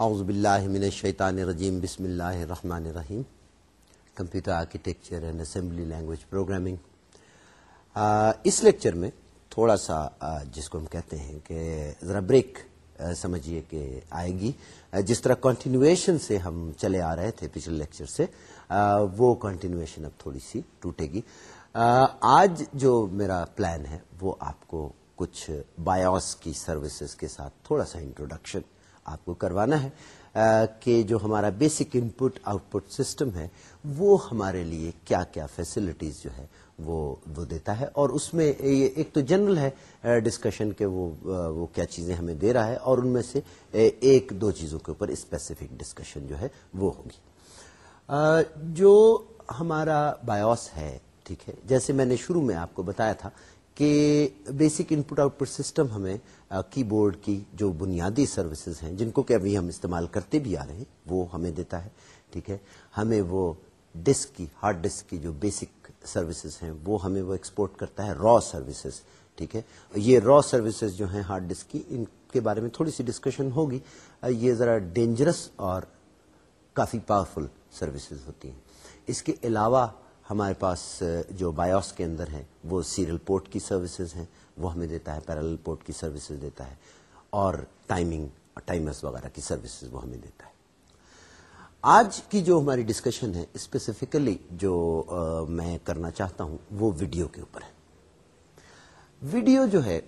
اعوذ باللہ من الشیطان الرجیم، بسم اللہ الرحمن الرحیم۔ Computer architecture and assembly language programming. Us lecture میں تھوڑا سا جس کو ہم کہتے ہیں کہ ذرا بریک سمجھیے کہ آئے گی۔ جس طرح کنٹینویشن سے ہم چلے آ رہے تھے پچھلے لیکچر سے وہ کنٹینویشن اب تھوڑی سی ٹوٹے گی۔ آج جو میرا پلان ہے، وہ آپ کو کچھ بایوس کی سروسز کے ساتھ تھوڑا سا انٹروڈکشن آپ کو کروانا ہے کہ جو ہمارا basic input output system ہے، وہ ہمارے لیے کیا کیا فیسلٹیز جو ہے، وہ وہ دیتا ہے۔ اور اس میں ایک تو جنرل ہے ڈسکشن کہ وہ وہ کیا چیزیں ہمیں دے رہا ہے۔ اور ان میں سے ایک دو چیزوں کے اوپر اسپیسیفک ڈسکشن جو ہے، وہ ہوگی۔ جو ہمارا بایوس ہے، ٹھیک ہے، جیسے میں نے شروع میں آپ کو بتایا تھا کہ basic input output system ہمیں کی بورڈ کی جو بنیادی سروسز ہیں، جن کو کہ ابھی ہم استعمال کرتے بھی آ رہے ہیں، وہ ہمیں دیتا ہے، ٹھیک ہے؟ ہمیں وہ ڈسک کی ہارڈ ڈسک کی جو بیسک سروسز ہیں، وہ ہمیں وہ ایکسپورٹ کرتا ہے را سروسز ٹھیک ہے؟ یہ را سروسز جو ہیں ہارڈ ڈسک کی، ان کے بارے میں تھوڑی سی ڈسکشن ہوگی۔ یہ ذرا ڈینجرس اور کافی پاورفل سروسز ہوتی ہیں۔ اس کے علاوہ ہمارے پاس جو بایوس کے اندر ہے وہ سیریل پورٹ کی سروسز ہیں۔ وہ ہمیں دیتا ہے پیرل پورٹ کی سروسز دیتا ہے اور ٹائمنگ ٹائمرس وغیرہ کی سروسز وہ ہمیں دیتا ہے۔ آج کی جو ہماری ڈسکشن ہے اسپیسیفکلی جو میں کرنا چاہتا ہوں، وہ ویڈیو کے اوپر ہے۔ ویڈیو جو ہے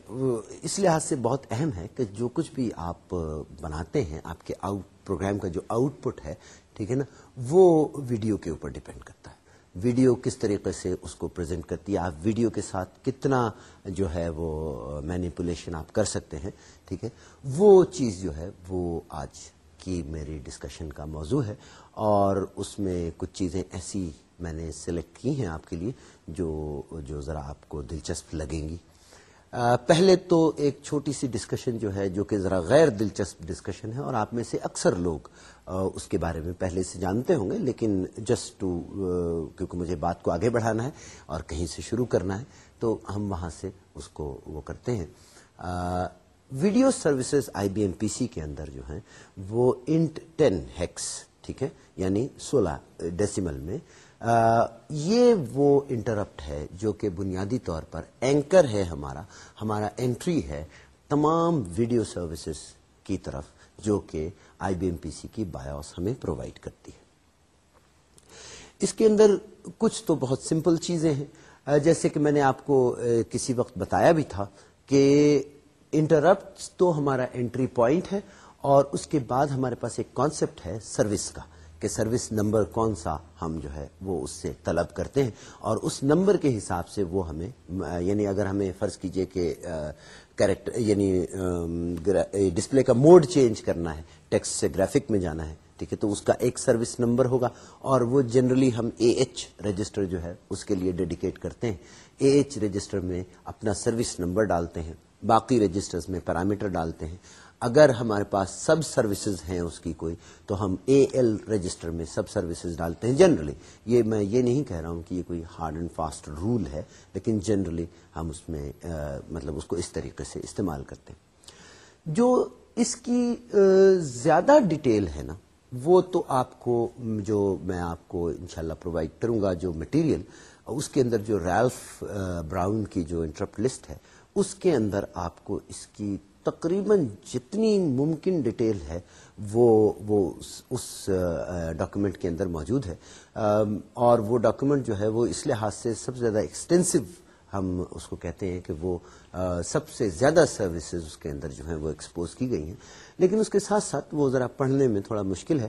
اس لحاظ سے بہت اہم ہے کہ جو کچھ بھی آپ بناتے ہیں، آپ کے آؤٹ پروگرام کا جو آؤٹ پٹ ہے، ٹھیک ہے نا، وہ ویڈیو کے اوپر ڈپینڈ کرتا ہے۔ ویڈیو کس طریقے سے اس کو پریزنٹ کرتی ہے؟ آپ ویڈیو کے ساتھ کتنا جو ہے وہ مینیپولیشن آپ کر سکتے ہیں، ٹھیک ہے؟ وہ چیز جو ہے وہ آج کی میری ڈسکشن کا موضوع ہے اور اس میں کچھ چیزیں ایسی میں نے سلیکٹ کی ہیں آپ کے لیے جو جو ذرا آپ کو دلچسپ لگیں گی۔ پہلے تو ایک چھوٹی سی ڈسکشن جو ہے جو کہ ذرا غیر دلچسپ ڈسکشن ہے اور آپ میں سے اکثر لوگ اس کے بارے میں پہلے سے جانتے ہوں گے، لیکن جسٹ ٹو کیونکہ مجھے بات کو آگے بڑھانا ہے اور کہیں سے شروع کرنا ہے، تو ہم وہاں سے اس کو وہ کرتے ہیں۔ Video services I B M P C کے اندر جو ہیں، وہ انٹ ٹین ہیکس ٹھیک ہے؟ یعنی سولہ ڈیسیمل میں۔ یہ وہ انٹرپٹ ہے جو کہ بنیادی طور پر اینکر ہے ہمارا ہمارا انٹری ہے تمام ویڈیو سروسز کی طرف۔ جو کہ آئی بی ایم پی سی کی بایوس ہمیں پرووائڈ کرتی ہے۔ اس کے اندر کچھ تو بہت سمپل چیزیں ہیں۔ جیسے کہ میں نے آپ کو کسی وقت بتایا بھی تھا کہ انٹرپٹ تو ہمارا انٹری پوائنٹ ہے اور اس کے بعد ہمارے پاس ایک کانسیپٹ ہے سروس کا۔ کہ سروس نمبر کون سا ہم جو ہے وہ اس سے طلب کرتے ہیں اور اس نمبر کے حساب سے وہ ہمیں یعنی اگر ہمیں فرض کیجیے کہ کریکٹر یعنی ڈسپلے کا موڈ چینج کرنا ہے، ٹیکسٹ سے گرافک میں جانا ہے، ٹھیک ہے، تو اس کا ایک سروس نمبر ہوگا اور وہ جنرلی ہم اے ایچ رجسٹر جو ہے اس کے لیے ڈیڈیکیٹ کرتے ہیں۔ اے ایچ رجسٹر میں اپنا سروس نمبر ڈالتے ہیں، باقی رجسٹرز میں پیرامیٹر ڈالتے ہیں۔ اگر ہمارے پاس سب سروسز ہیں اس کی کوئی، تو ہم اے ایل رجسٹر میں سب سروسز ڈالتے ہیں جنرلی۔ یہ میں یہ نہیں کہہ رہا ہوں کہ یہ کوئی ہارڈ اینڈ فاسٹ رول ہے، لیکن جنرلی ہم اس میں مطلب اس کو اس طریقے سے استعمال کرتے ہیں۔ جو اس کی زیادہ ڈیٹیل ہے نا، وہ تو آپ کو، جو میں آپ کو انشاءاللہ پرووائڈ کروں گا جو مٹیریل اس کے اندر جو ریلف براؤن کی جو انٹرپٹ لسٹ ہے، اس کے اندر آپ کو اس کی تقریباً جتنی ممکن ڈیٹیل ہے، وہ وہ اس ڈاکومنٹ کے اندر موجود ہے۔ اور وہ ڈاکومنٹ جو ہے، وہ اس لحاظ سے سب سے زیادہ ایکسٹینسو ہم اس کو کہتے ہیں کہ وہ سب سے زیادہ سروسز اس کے اندر جو ہیں، وہ ایکسپوز کی گئی ہیں۔ لیکن اس کے ساتھ ساتھ وہ ذرا پڑھنے میں تھوڑا مشکل ہے۔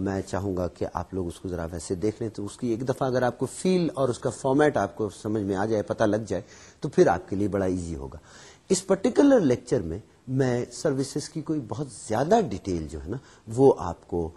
میں چاہوں گا کہ آپ لوگ اس کو ذرا ویسے دیکھ لیں تو اس کی ایک دفعہ اگر آپ کو فیل اور اس کا فارمیٹ آپ کو سمجھ میں آ جائے، پتہ لگ جائے، تو پھر آپ کے لیے بڑا ایزی ہوگا۔ اس پرٹیکولر لیکچر میں میں سروسز کی کوئی بہت زیادہ ڈیٹیل جو ہے نا، وہ آپ کو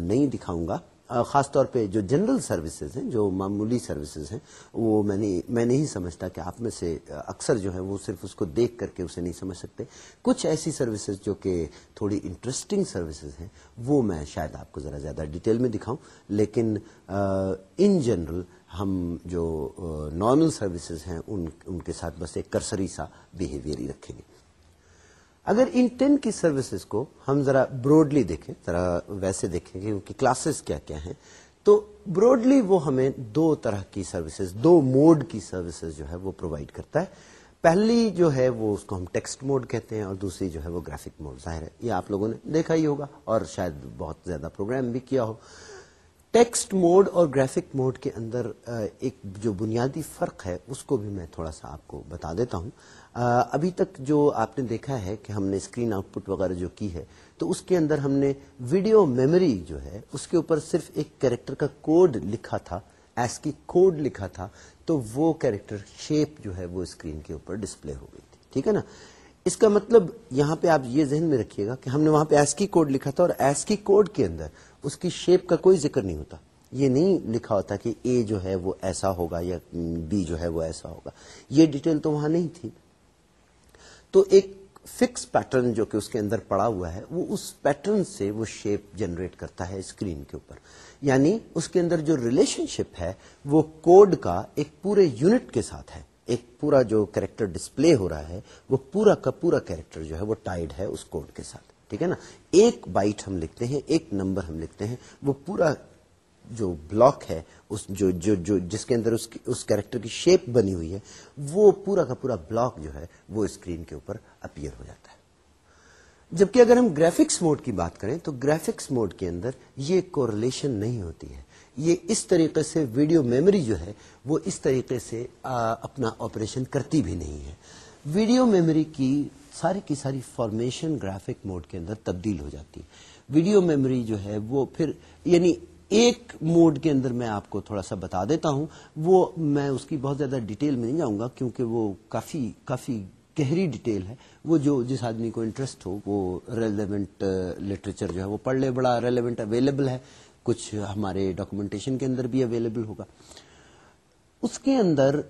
نہیں دکھاؤں گا۔ خاص طور پہ جو جنرل سروسز ہیں، جو معمولی سروسز ہیں، وہ میں نے میں نہیں سمجھتا کہ آپ میں سے اکثر جو ہے وہ صرف اس کو دیکھ کر کے اسے نہیں سمجھ سکتے۔ کچھ ایسی سروسز جو کہ تھوڑی انٹرسٹنگ سروسز ہیں، وہ میں شاید آپ کو ذرا زیادہ ڈیٹیل میں دکھاؤں۔ لیکن ان جنرل ہم جو نارمل سروسز ہیں، ان ان کے ساتھ بس ایک کرسری سا بیہیویئر ہی رکھیں گے۔ اگر ان ٹین کی سروسز کو ہم ذرا براڈلی دیکھیں، ذرا ویسے دیکھیں کہ ان کی کلاسز کیا کیا ہیں، تو براڈلی وہ ہمیں دو طرح کی سروسز دو موڈ کی سروسز جو ہے وہ پرووائڈ کرتا ہے۔ پہلی جو ہے وہ اس کو ہم ٹیکسٹ موڈ کہتے ہیں اور دوسری جو ہے وہ گرافک موڈ ظاہر ہے، یہ آپ لوگوں نے دیکھا ہی ہوگا اور شاید بہت زیادہ پروگرام بھی کیا ہو۔ ٹیکسٹ موڈ اور گرافک موڈ کے اندر ایک جو بنیادی فرق ہے، اس کو بھی میں تھوڑا سا آپ کو بتا دیتا ہوں۔ ابھی تک جو آپ نے دیکھا ہے کہ ہم نے اسکرین آؤٹ پٹ وغیرہ جو کی ہے، تو اس کے اندر ہم نے ویڈیو میموری جو ہے، اس کے اوپر صرف ایک کیریکٹر کا کوڈ لکھا تھا ایس کی کوڈ لکھا تھا، تو وہ کیریکٹر شیپ جو ہے، وہ اسکرین کے اوپر ڈسپلے ہو گئی تھی۔ ٹھیک ہے نا؟ اس کا مطلب یہاں پہ آپ یہ ذہن میں رکھیے گا کہ ہم نے وہاں پہ ایس کی کوڈ لکھا تھا اور ایس کی کوڈ کے اندر اس کی شیپ کا کوئی ذکر نہیں ہوتا۔ یہ نہیں لکھا ہوتا کہ اے جو ہے وہ ایسا ہوگا یا بی جو ہے وہ ایسا ہوگا۔ یہ ڈیٹیل تو وہاں نہیں تھی۔ تو ایک فکس پیٹرن جو کہ اس کے اندر پڑا ہوا ہے، وہ اس پیٹرن سے وہ شیپ جنریٹ کرتا ہے اسکرین کے اوپر۔ یعنی اس کے اندر جو ریلیشن شپ ہے، وہ کوڈ کا ایک پورے یونٹ کے ساتھ ہے۔ ایک پورا جو کریکٹر ڈسپلے ہو رہا ہے، وہ پورا کا پورا کیریکٹر جو ہے وہ ٹائڈ ہے اس کوڈ کے ساتھ۔ ٹھیک ہے نا؟ ایک بائٹ ہم لکھتے ہیں، ایک نمبر ہم لکھتے ہیں، وہ پورا جو بلاک ہے، اس جو جو جو، جس کے اندر اس اس کیریکٹر کی شیپ بنی ہوئی ہے، وہ پورا کا پورا بلاک جو ہے، وہ اسکرین کے اوپر اپیئر ہو جاتا ہے۔ جبکہ اگر ہم گرافکس موڈ کی بات کریں، تو گرافکس موڈ کے اندر یہ کوریلیشن نہیں ہوتی ہے۔ یہ اس طریقے سے ویڈیو میموری جو ہے، وہ اس طریقے سے اپنا آپریشن کرتی بھی نہیں ہے۔ ویڈیو میموری کی ساری کی ساری فارمیشن گرافک موڈ کے اندر تبدیل ہو جاتی ہے۔ ویڈیو میموری جو ہے وہ پھر یعنی ایک موڈ کے اندر میں آپ کو تھوڑا سا بتا دیتا ہوں۔ وہ میں اس کی بہت زیادہ ڈیٹیل میں نہیں جاؤں گا کیونکہ وہ کافی کافی گہری ڈیٹیل ہے۔ وہ جو جس آدمی کو انٹرسٹ ہو، وہ ریلیونٹ لٹریچر uh, جو ہے وہ پڑھ لے۔ بڑا ریلیونٹ اویلیبل ہے۔ کچھ ہمارے ڈاکومنٹیشن کے اندر بھی اویلیبل ہوگا۔ اس کے اندر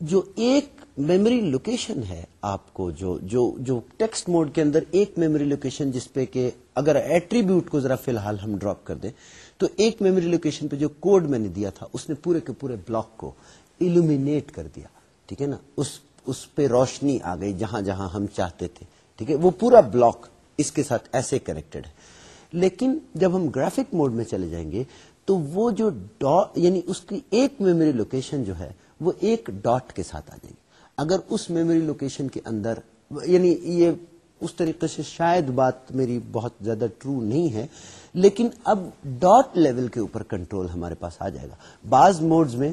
جو ایک میموری لوکیشن ہے آپ کو، جو جو جو ٹیکسٹ موڈ کے اندر ایک میموری لوکیشن جس پہ کہ اگر ایٹریبیوٹ کو ذرا فی الحال ہم ڈراپ کر دیں، تو ایک میموری لوکیشن پہ جو کوڈ میں نے دیا تھا، اس نے پورے کے پورے بلاک کو ایلومینیٹ کر دیا، ٹھیک ہے نا؟ اس اس پہ روشنی آ گئی جہاں جہاں ہم چاہتے تھے، ٹھیک ہے؟ وہ پورا بلاک اس کے ساتھ ایسے کنیکٹڈ ہے۔ لیکن جب ہم گرافک موڈ میں چلے جائیں گے، تو وہ جو ڈاٹ یعنی اس کی ایک میموری لوکیشن جو ہے وہ ایک ڈاٹ کے ساتھ آ جائے گی اگر اس میموری لوکیشن کے اندر یعنی یہ اس طریقے سے شاید بات میری بہت زیادہ ٹرو نہیں ہے، لیکن اب ڈاٹ لیول کے اوپر کنٹرول ہمارے پاس آ جائے گا۔ بعض موڈز میں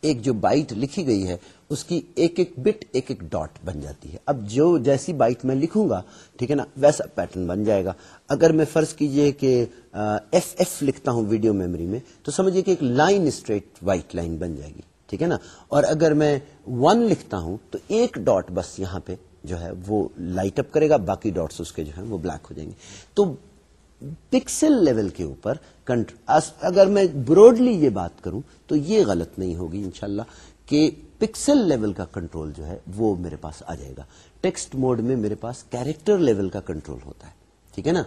ایک جو بائٹ لکھی گئی ہے، اس کی ایک ایک بٹ، ایک ایک ڈاٹ بن جاتی ہے۔ اب جو جیسی بائٹ میں لکھوں گا، ٹھیک ہے نا، ویسا پیٹرن بن جائے گا۔ اگر میں فرض کیجیے کہ ایف ایف لکھتا ہوں ویڈیو میموری میں، تو سمجھئے کہ ایک لائن اسٹریٹ وائٹ لائن بن جائے گی۔ ٹھیک ہے نا؟ اور اگر میں ون لکھتا ہوں تو ایک ڈاٹ بس یہاں پہ جو ہے وہ لائٹ اپ کرے گا، باقی ڈاٹس اس کے جو ہے وہ بلیک ہو جائیں گے۔ تو پکسل لیول کے اوپر اگر میں براڈلی یہ بات کروں تو یہ غلط نہیں ہوگی انشاءاللہ کہ پکسل لیول کا کنٹرول جو ہے وہ میرے پاس آ جائے گا۔ ٹیکسٹ موڈ میں میرے پاس کیریکٹر لیول کا کنٹرول ہوتا ہے۔ ٹھیک ہے نا؟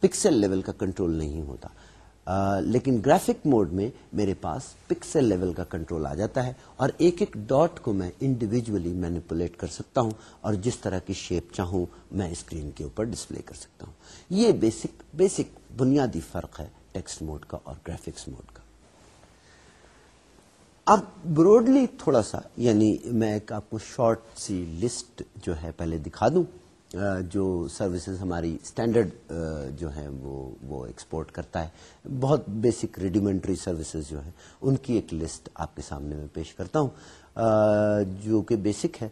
پکسل لیول کا کنٹرول نہیں ہوتا۔ لیکن گرافک موڈ میں میرے پاس پکسل لیول کا کنٹرول آ جاتا ہے اور ایک ایک ڈاٹ کو میں انڈیویجلی مینیپولیٹ کر سکتا ہوں اور جس طرح کی شیپ چاہوں میں اسکرین کے اوپر ڈسپلے کر سکتا ہوں۔ یہ بیسک بیسک بنیادی فرق ہے ٹیکسٹ موڈ کا اور گرافکس موڈ کا۔ اب براڈلی تھوڑا سا یعنی میں ایک آپ کو شارٹ سی لسٹ جو ہے پہلے دکھا دوں۔ جو سروسز ہماری اسٹینڈرڈ جو ہیں، وہ وہ ایکسپورٹ کرتا ہے۔ بہت بیسک ریڈیمنٹری سروسز جو ہیں، ان کی ایک لسٹ آپ کے سامنے میں پیش کرتا ہوں۔ جو کہ بیسک ہے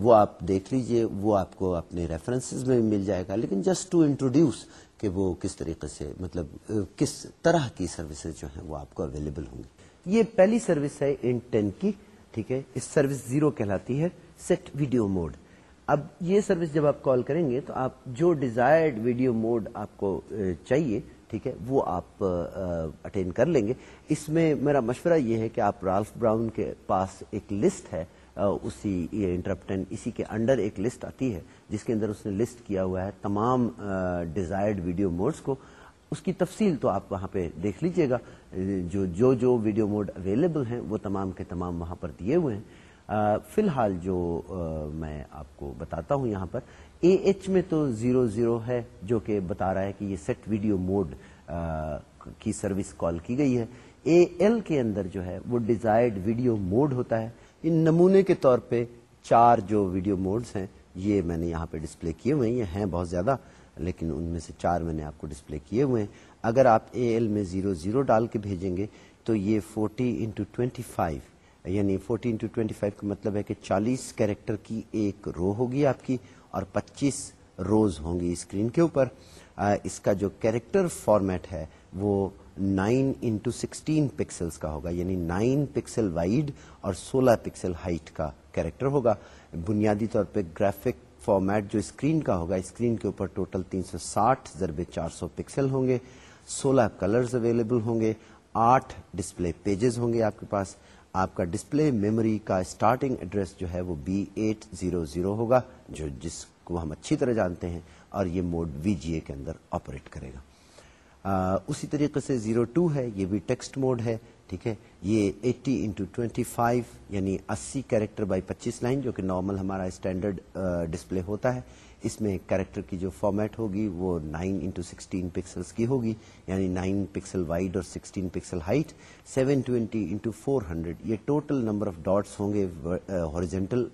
وہ آپ دیکھ لیجیے، وہ آپ کو اپنے ریفرنسز میں مل جائے گا۔ لیکن جسٹ ٹو انٹروڈیوس کہ وہ کس طریقے سے مطلب کس طرح کی سروسز جو ہیں، وہ آپ کو اویلیبل ہوں گی۔ یہ پہلی سروس ہے ان ٹین کی، ٹھیک ہے؟ اس سروس زیرو کہلاتی ہے سیٹ ویڈیو موڈ اب یہ سروس جب آپ کال کریں گے تو آپ جو ڈیزائرڈ ویڈیو موڈ آپ کو چاہیے، ٹھیک ہے، وہ آپ اٹینڈ کر لیں گے۔ اس میں میرا مشورہ یہ ہے کہ آپ رالف براؤن کے پاس ایک لسٹ ہے اسی انٹرپٹن اسی کے انڈر ایک لسٹ آتی ہے، جس کے اندر اس نے لسٹ کیا ہوا ہے تمام ڈیزائرڈ ویڈیو موڈز کو۔ اس کی تفصیل تو آپ وہاں پہ دیکھ لیجیے گا۔ جو جو جو ویڈیو موڈ اویلیبل ہیں، وہ تمام کے تمام وہاں پر دیے ہوئے ہیں۔ فی الحال جو میں آپ کو بتاتا ہوں یہاں پر، اے ایچ میں تو زیرو زیرو ہے، جو کہ بتا رہا ہے کہ یہ سیٹ ویڈیو موڈ کی سروس کال کی گئی ہے۔ اے ایل کے اندر جو ہے، وہ ڈیزائرڈ ویڈیو موڈ ہوتا ہے۔ ان نمونے کے طور پہ چار جو ویڈیو موڈز ہیں، یہ میں نے یہاں پہ ڈسپلے کیے ہوئے ہیں۔ یہ ہیں بہت زیادہ، لیکن ان میں سے چار میں نے آپ کو ڈسپلے کیے ہوئے ہیں۔ اگر آپ اے ایل میں زیرو زیرو ڈال کے بھیجیں گے، تو یہ فورٹی انٹو ٹوینٹی فائیو یعنی فورٹی انٹو ٹوینٹی فائیو کا مطلب ہے کہ چالیس کیریکٹر کی ایک رو ہوگی آپ کی اور پچیس روز ہوں گی اسکرین کے اوپر۔ اس کا جو کیریکٹر فارمیٹ ہے وہ نائن انٹو سکسٹین پکسلس کا ہوگا یعنی نائن پکسل وائڈ اور سولہ پکسل ہائٹ کا کیریکٹر ہوگا۔ بنیادی طور پہ گرافک فارمیٹ جو اسکرین کا ہوگا، اسکرین کے اوپر ٹوٹل تین سو ساٹھ ضرب چار سو پکسل ہوں گے۔ سولہ کلرز اویلیبل ہوں گے، آٹھ ڈسپلے پیجز ہوں گے آپ کے پاس۔ آپ کا ڈسپلے میموری کا اسٹارٹنگ ایڈریس جو ہے وہ بی ایٹ زیرو زیرو ہوگا جو جس کو ہم اچھی طرح جانتے ہیں اور یہ موڈ وی جی اے کے اندر آپریٹ کرے گا۔ آ, اسی طریقے سے زیرو ٹو ہے یہ بھی ٹیکسٹ موڈ ہے ٹھیک ہے؟ یہ ایٹی انٹو ٹوینٹی فائیو یعنی اسی کیریکٹر بائی پچیس لائن جو کہ نارمل ہمارا اسٹینڈرڈ ڈسپلے ہوتا ہے۔ اس میں کیریکٹر کی جو فارمیٹ ہوگی وہ نائن انٹو سکسٹین پکسلس کی ہوگی یعنی نائن پکسل وائڈ اور sixteen pixel height seven twenty into four hundred یہ ٹوٹل نمبر آف ڈاٹس ہوں گے ہاریجنٹل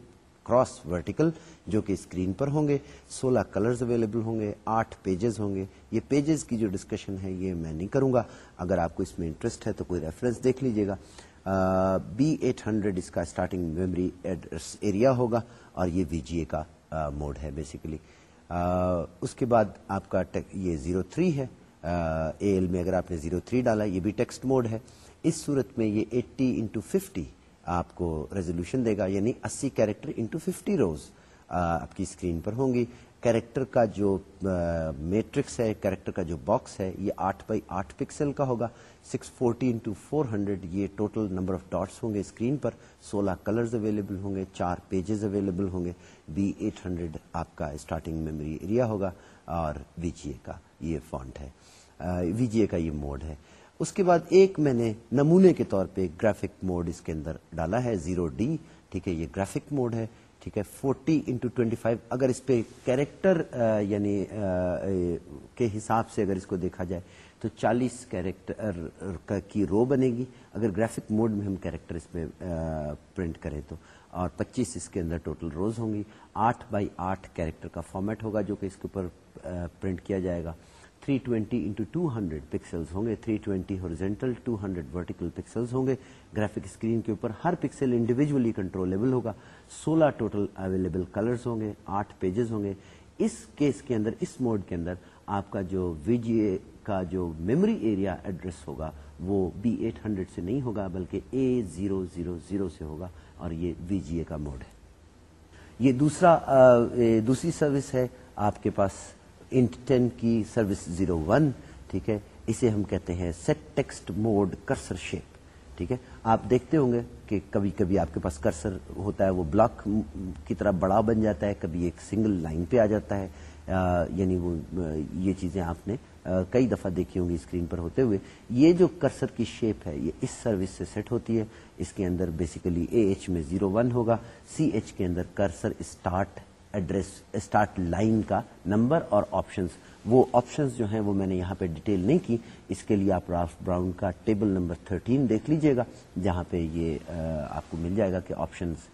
کراس ورٹیکل جو کہ اسکرین پر ہوں گے. سولہ کلرز اویلیبل ہوں گے، آٹھ پیجز ہوں گے. یہ پیجز کی جو ڈسکشن ہے، یہ میں نہیں کروں گا. اگر آپ کو اس میں انٹرسٹ ہے تو کوئی ریفرنس دیکھ لیجیے گا. بی ایٹ ہنڈریڈ اس کا اسٹارٹنگ میموری ایڈریس ایریا ہوگا اور یہ وی جی اے کا موڈ ہے بیسیکلی اس کے بعد آپ کا یہ زیرو تھری ہے۔ اے ایل میں اگر آپ نے زیرو تھری ڈالا، یہ بھی ٹیکسٹ موڈ ہے۔ اس صورت میں یہ ایٹی انٹو ففٹی آپ کو ریزولوشن دے گا یعنی اسی کیریکٹر انٹو ففٹی روز آپ کی اسکرین پر ہوں گی۔ کیریکٹر کا جو میٹرکس ہے، کیریکٹر کا جو باکس ہے، یہ آٹھ بائی آٹھ پکسل کا ہوگا۔ Six forty into four hundred, یہ ٹوٹل نمبر آف ڈاٹس ہوں گے اسکرین پر۔ سولہ کلرز اویلیبل ہوں گے، چار پیجز اویلیبل ہوں گے۔ بی ایٹ ہنڈریڈ آپ کا اسٹارٹنگ میموری ایریا ہوگا اور وی جی اے کا یہ فونٹ ہے۔ وی جی اے کا یہ موڈ ہے۔ اس کے بعد ایک میں نے نمونے کے طور پہ گرافک موڈ اس کے اندر ڈالا ہے، زیرو ڈی۔ ٹھیک ہے، یہ گرافک موڈ ہے۔ ٹھیک ہے فورٹی انٹو ٹوینٹی فائیو اگر اس پہ کیریکٹر یعنی کے حساب سے اگر اس کو دیکھا جائے تو چالیس کیریکٹر کی رو بنے گی۔ اگر گرافک موڈ میں ہم کیریکٹر اس میں پرنٹ کریں تو، اور پچیس اس کے اندر ٹوٹل روز ہوں گی۔ آٹھ بائی آٹھ کیریکٹر کا فارمیٹ ہوگا جو کہ اس کے اوپر پرنٹ کیا جائے گا۔ 320 twenty into two hundred pixels ہوں گے۔ 320 twenty horizontal two hundred vertical pixels ہوں گے۔ گرافک اسکرین کے اوپر ہر پکسل انڈیویجلی کنٹرولبل ہوگا۔ سولہ ٹوٹل اویلیبل کلرز ہوں گے، آٹھ پیجز ہوں گے۔ اس کیس کے اندر، اس موڈ کے اندر آپ کا جو وی جی اے کا جو میموری ایریا ایڈریس ہوگا، وہ بی ایٹ ہنڈریڈ سے نہیں ہوگا، بلکہ اے زیرو زیرو زیرو سے ہوگا اور یہ وی جی اے کا موڈ ہے۔ یہ دوسرا دوسری سروس ہے، آپ کے پاس انٹ ٹین کی سروس زیرو ون، ٹھیک ہے؟ اسے ہم کہتے ہیں set text mode cursor shape ٹھیک ہے؟ آپ دیکھتے ہوں گے کہ کبھی کبھی آپ کے پاس کرسر ہوتا ہے، وہ بلاک کی طرح بڑا بن جاتا ہے، کبھی ایک سنگل لائن پہ آ جاتا ہے۔ یعنی وہ یہ چیزیں آپ نے کئی دفعہ دیکھی ہوں گی اسکرین پر ہوتے ہوئے۔ یہ جو کرسر کی شیپ ہے، یہ اس سروس سے سیٹ ہوتی ہے۔ اس کے اندر بیسیکلی اے ایچ میں زیرو ون ہوگا سی ایچ کے اندر cursor start address start line کا نمبر اور آپشنس وہ آپشنس جو ہیں وہ میں نے یہاں پہ ڈیٹیل نہیں کی. اس کے لیے آپ راف براؤن کا ٹیبل نمبر 13 دیکھ لیجیے گا، جہاں پہ یہ آپ کو مل جائے گا کہ آپشنس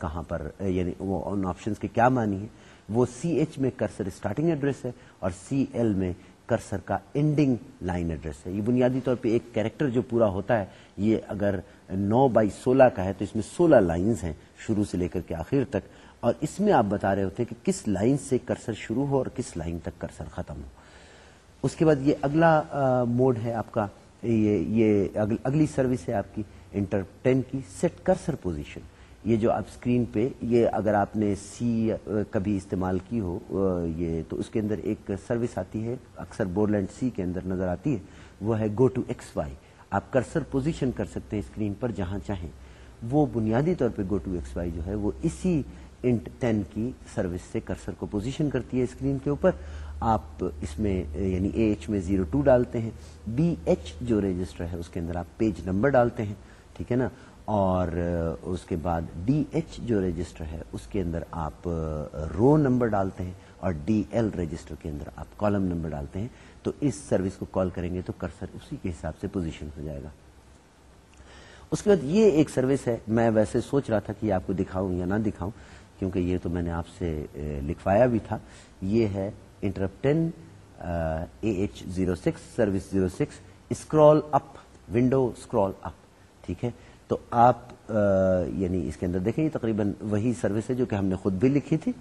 کہاں پر یعنی وہ ان آپشنس کے کیا معنی ہے. وہ سی ایچ میں کرسر اسٹارٹنگ ایڈریس ہے اور سی ایل میں کرسر کا اینڈنگ لائن ایڈریس ہے. یہ بنیادی طور پہ ایک کیریکٹر جو پورا ہوتا ہے، یہ اگر نو بائی سولہ کا ہے تو اس میں سولہ لائنز ہیں شروع سے لے کر کے آخر تک. اور اس میں آپ بتا رہے ہوتے کہ کس لائن سے کرسر شروع ہو اور کس لائن تک کرسر ختم ہو۔ اس کے بعد یہ اگلا موڈ ہے آپ کا، یہ یہ اگلی سروس ہے آپ کی انٹر ٹین کی سیٹ کرسر پوزیشن۔ یہ جو آپ اسکرین پہ، یہ اگر آپ نے سی کبھی استعمال کی ہو یہ تو اس کے اندر ایک سروس آتی ہے، اکثر بور لینڈ سی کے اندر نظر آتی ہے، وہ ہے گو ٹو ایکس وائی آپ کرسر پوزیشن کر سکتے ہیں اسکرین پر جہاں چاہیں۔ وہ بنیادی طور پہ گو ٹو ایکس وائی جو ہے، وہ اسی انٹ ٹین کی سروس سے کرسر کو پوزیشن کرتی ہے اسکرین کے اوپر۔ آپ اس میں یعنی اے ایچ میں زیرو ٹو ڈالتے ہیں۔ بی ایچ جو رجسٹر ہے اس کے اندر آپ پیج نمبر ڈالتے ہیں، ٹھیک ہے نا؟ اور اس کے بعد ڈی ایچ جو رجسٹر ہے اس کے اندر آپ رو نمبر ڈالتے ہیں اور ڈی ایل رجسٹر کے اندر آپ کالم نمبر ڈالتے ہیں۔ تو اس سروس کو کال کریں گے تو کرسر اسی کے حساب سے پوزیشن ہو جائے گا۔ اس کے بعد یہ ایک سروس ہے۔ میں ویسے سوچ رہا تھا کہ آپ کو دکھاؤں یا نہ دکھاؤں۔ کیونکہ یہ تو میں نے آپ سے لکھوایا بھی تھا۔ یہ ہے interrupt ten A H zero six service zero six scroll up, window scroll up, ٹھیک ہے؟ تو آپ یعنی اس کے اندر دیکھیں، یہ تقریباً وہی سروس ہے جو کہ ہم نے خود بھی لکھی تھی۔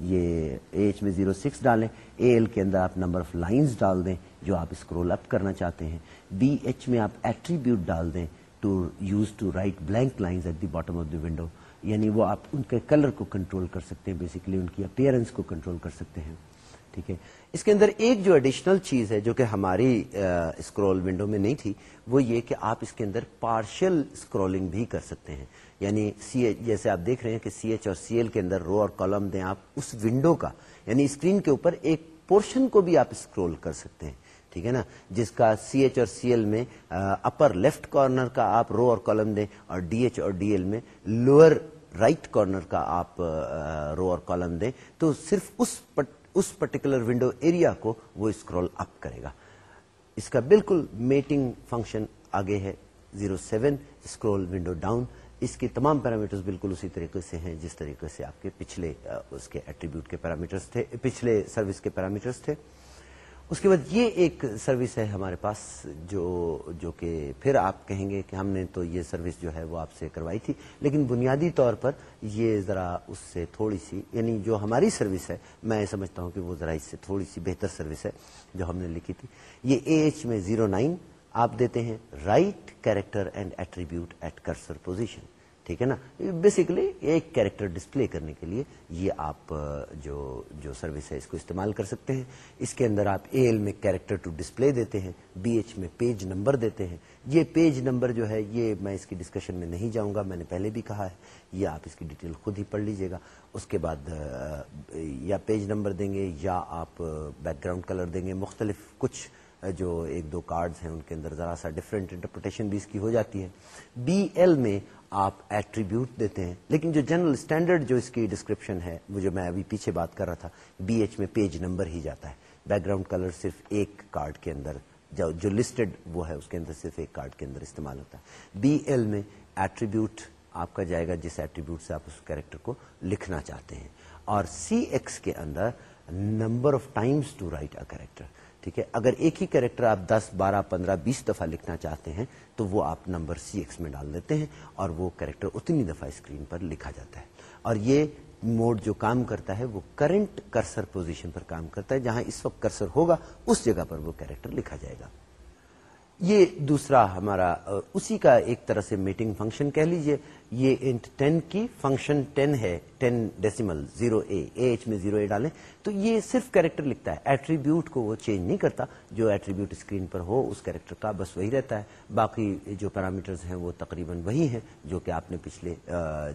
یہ اے ایچ میں زیرو سکس ڈالیں اے ایل کے اندر آپ نمبر آف لائنز ڈال دیں جو آپ اسکرول اپ کرنا چاہتے ہیں۔ بی ایچ میں آپ ایٹریبیوٹ ڈال دیں to use to write blank lines at the bottom of the window یعنی وہ آپ ان کے کلر کو کنٹرول کر سکتے ہیں بیسکلی ان کی اپیئرنس کو کنٹرول کر سکتے ہیں، ٹھیک ہے؟ اس کے اندر ایک جو ایڈیشنل چیز ہے جو کہ ہماری اسکرول ونڈو میں نہیں تھی، وہ یہ کہ آپ اس کے اندر پارشل اسکرولنگ بھی کر سکتے ہیں۔ یعنی سی ایچ جیسے آپ دیکھ رہے ہیں کہ سی ایچ اور سی ایل کے اندر رو اور کالم دیں آپ اس ونڈو کا یعنی اسکرین کے اوپر ایک پورشن کو بھی آپ اسکرول کر سکتے ہیں۔ ٹھیک ہے نا؟ جس کا سی ایچ اور سی ایل میں اپر لیفٹ کارنر کا آپ رو اور کالم دیں اور ڈی ایچ اور ڈی ایل میں لوئر رائٹ کارنر کا آپ رو اور کالم دیں، تو صرف اس اس پرٹیکولر ونڈو ایریا کو وہ اسکرول اپ کرے گا۔ اس کا بالکل میٹنگ فنکشن آگے ہے۔ Zero seven scroll window down اس کے تمام پیرامیٹرز بالکل اسی طریقے سے ہیں جس طریقے سے آپ کے پچھلے اس کے ایٹریبیوٹ کے پیرامیٹرز تھے، پچھلے سروس کے پیرامیٹرز تھے۔ اس کے بعد یہ ایک سروس ہے ہمارے پاس جو جو کہ پھر آپ کہیں گے کہ ہم نے تو یہ سروس جو ہے وہ آپ سے کروائی تھی، لیکن بنیادی طور پر یہ ذرا اس سے تھوڑی سی یعنی جو ہماری سروس ہے، میں سمجھتا ہوں کہ وہ ذرا اس سے تھوڑی سی بہتر سروس ہے جو ہم نے لکھی تھی۔ یہ اے ایچ میں زیرو نائن، آپ دیتے ہیں write character and attribute at cursor position ٹھیک ہے نا؟ بیسکلی ایک کیریکٹر ڈسپلے کرنے کے لیے یہ آپ جو جو سروس ہے، اس کو استعمال کر سکتے ہیں۔ اس کے اندر آپ اے ایل میں کیریکٹر ٹو ڈسپلے دیتے ہیں بی ایچ میں پیج نمبر دیتے ہیں۔ یہ پیج نمبر جو ہے، یہ میں اس کی ڈسکشن میں نہیں جاؤں گا، میں نے پہلے بھی کہا ہے۔ یہ آپ اس کی ڈیٹیل خود ہی پڑھ لیجیے گا۔ اس کے بعد یا پیج نمبر دیں گے، یا آپ بیک گراؤنڈ کلر دیں گے، مختلف کچھ جو ایک دو کارڈز ہیں ان کے اندر ذرا سا ڈفرینٹ انٹرپریٹیشن بھی اس کی ہو جاتی ہے۔ بی ایل میں آپ ایٹریبیوٹ دیتے ہیں، لیکن جو جنرل اسٹینڈرڈ جو اس کی ڈسکرپشن ہے، وہ جو میں ابھی پیچھے بات کر رہا تھا بی ایچ میں پیج نمبر ہی جاتا ہے۔ بیک گراؤنڈ کلر صرف ایک کارڈ کے اندر، جو جو لسٹڈ وہ ہے، اس کے اندر صرف ایک کارڈ کے اندر استعمال ہوتا ہے۔ بی ایل میں ایٹریبیوٹ آپ کا جائے گا، جس ایٹریبیوٹ سے آپ اس کیریکٹر کو لکھنا چاہتے ہیں۔ اور سی ایکس کے اندر number of times to write a character ٹھیک ہے، اگر ایک ہی کیریکٹر آپ دس، بارہ، پندرہ، بیس دفعہ لکھنا چاہتے ہیں، تو وہ آپ نمبر سی ایکس میں ڈال دیتے ہیں اور وہ کیریکٹر اتنی دفعہ اسکرین پر لکھا جاتا ہے۔ اور یہ موڈ جو کام کرتا ہے، وہ کرنٹ کرسر پوزیشن پر کام کرتا ہے، جہاں اس وقت کرسر ہوگا، اس جگہ پر وہ کیریکٹر لکھا جائے گا۔ یہ دوسرا ہمارا، اسی کا ایک طرح سے میٹنگ فنکشن کہہ لیجیے، یہ انٹ ٹین کی فنکشن ٹین ہے ten decimal zero A H میں زیرو اے ڈالیں۔ تو یہ صرف کیریکٹر لکھتا ہے ایٹریبیوٹ کو وہ چینج نہیں کرتا، جو ایٹریبیوٹ اسکرین پر ہو، اس کیریکٹر کا بس وہی رہتا ہے۔ باقی جو پیرامیٹرز ہیں وہ تقریباً وہی ہیں، جو کہ آپ نے پچھلے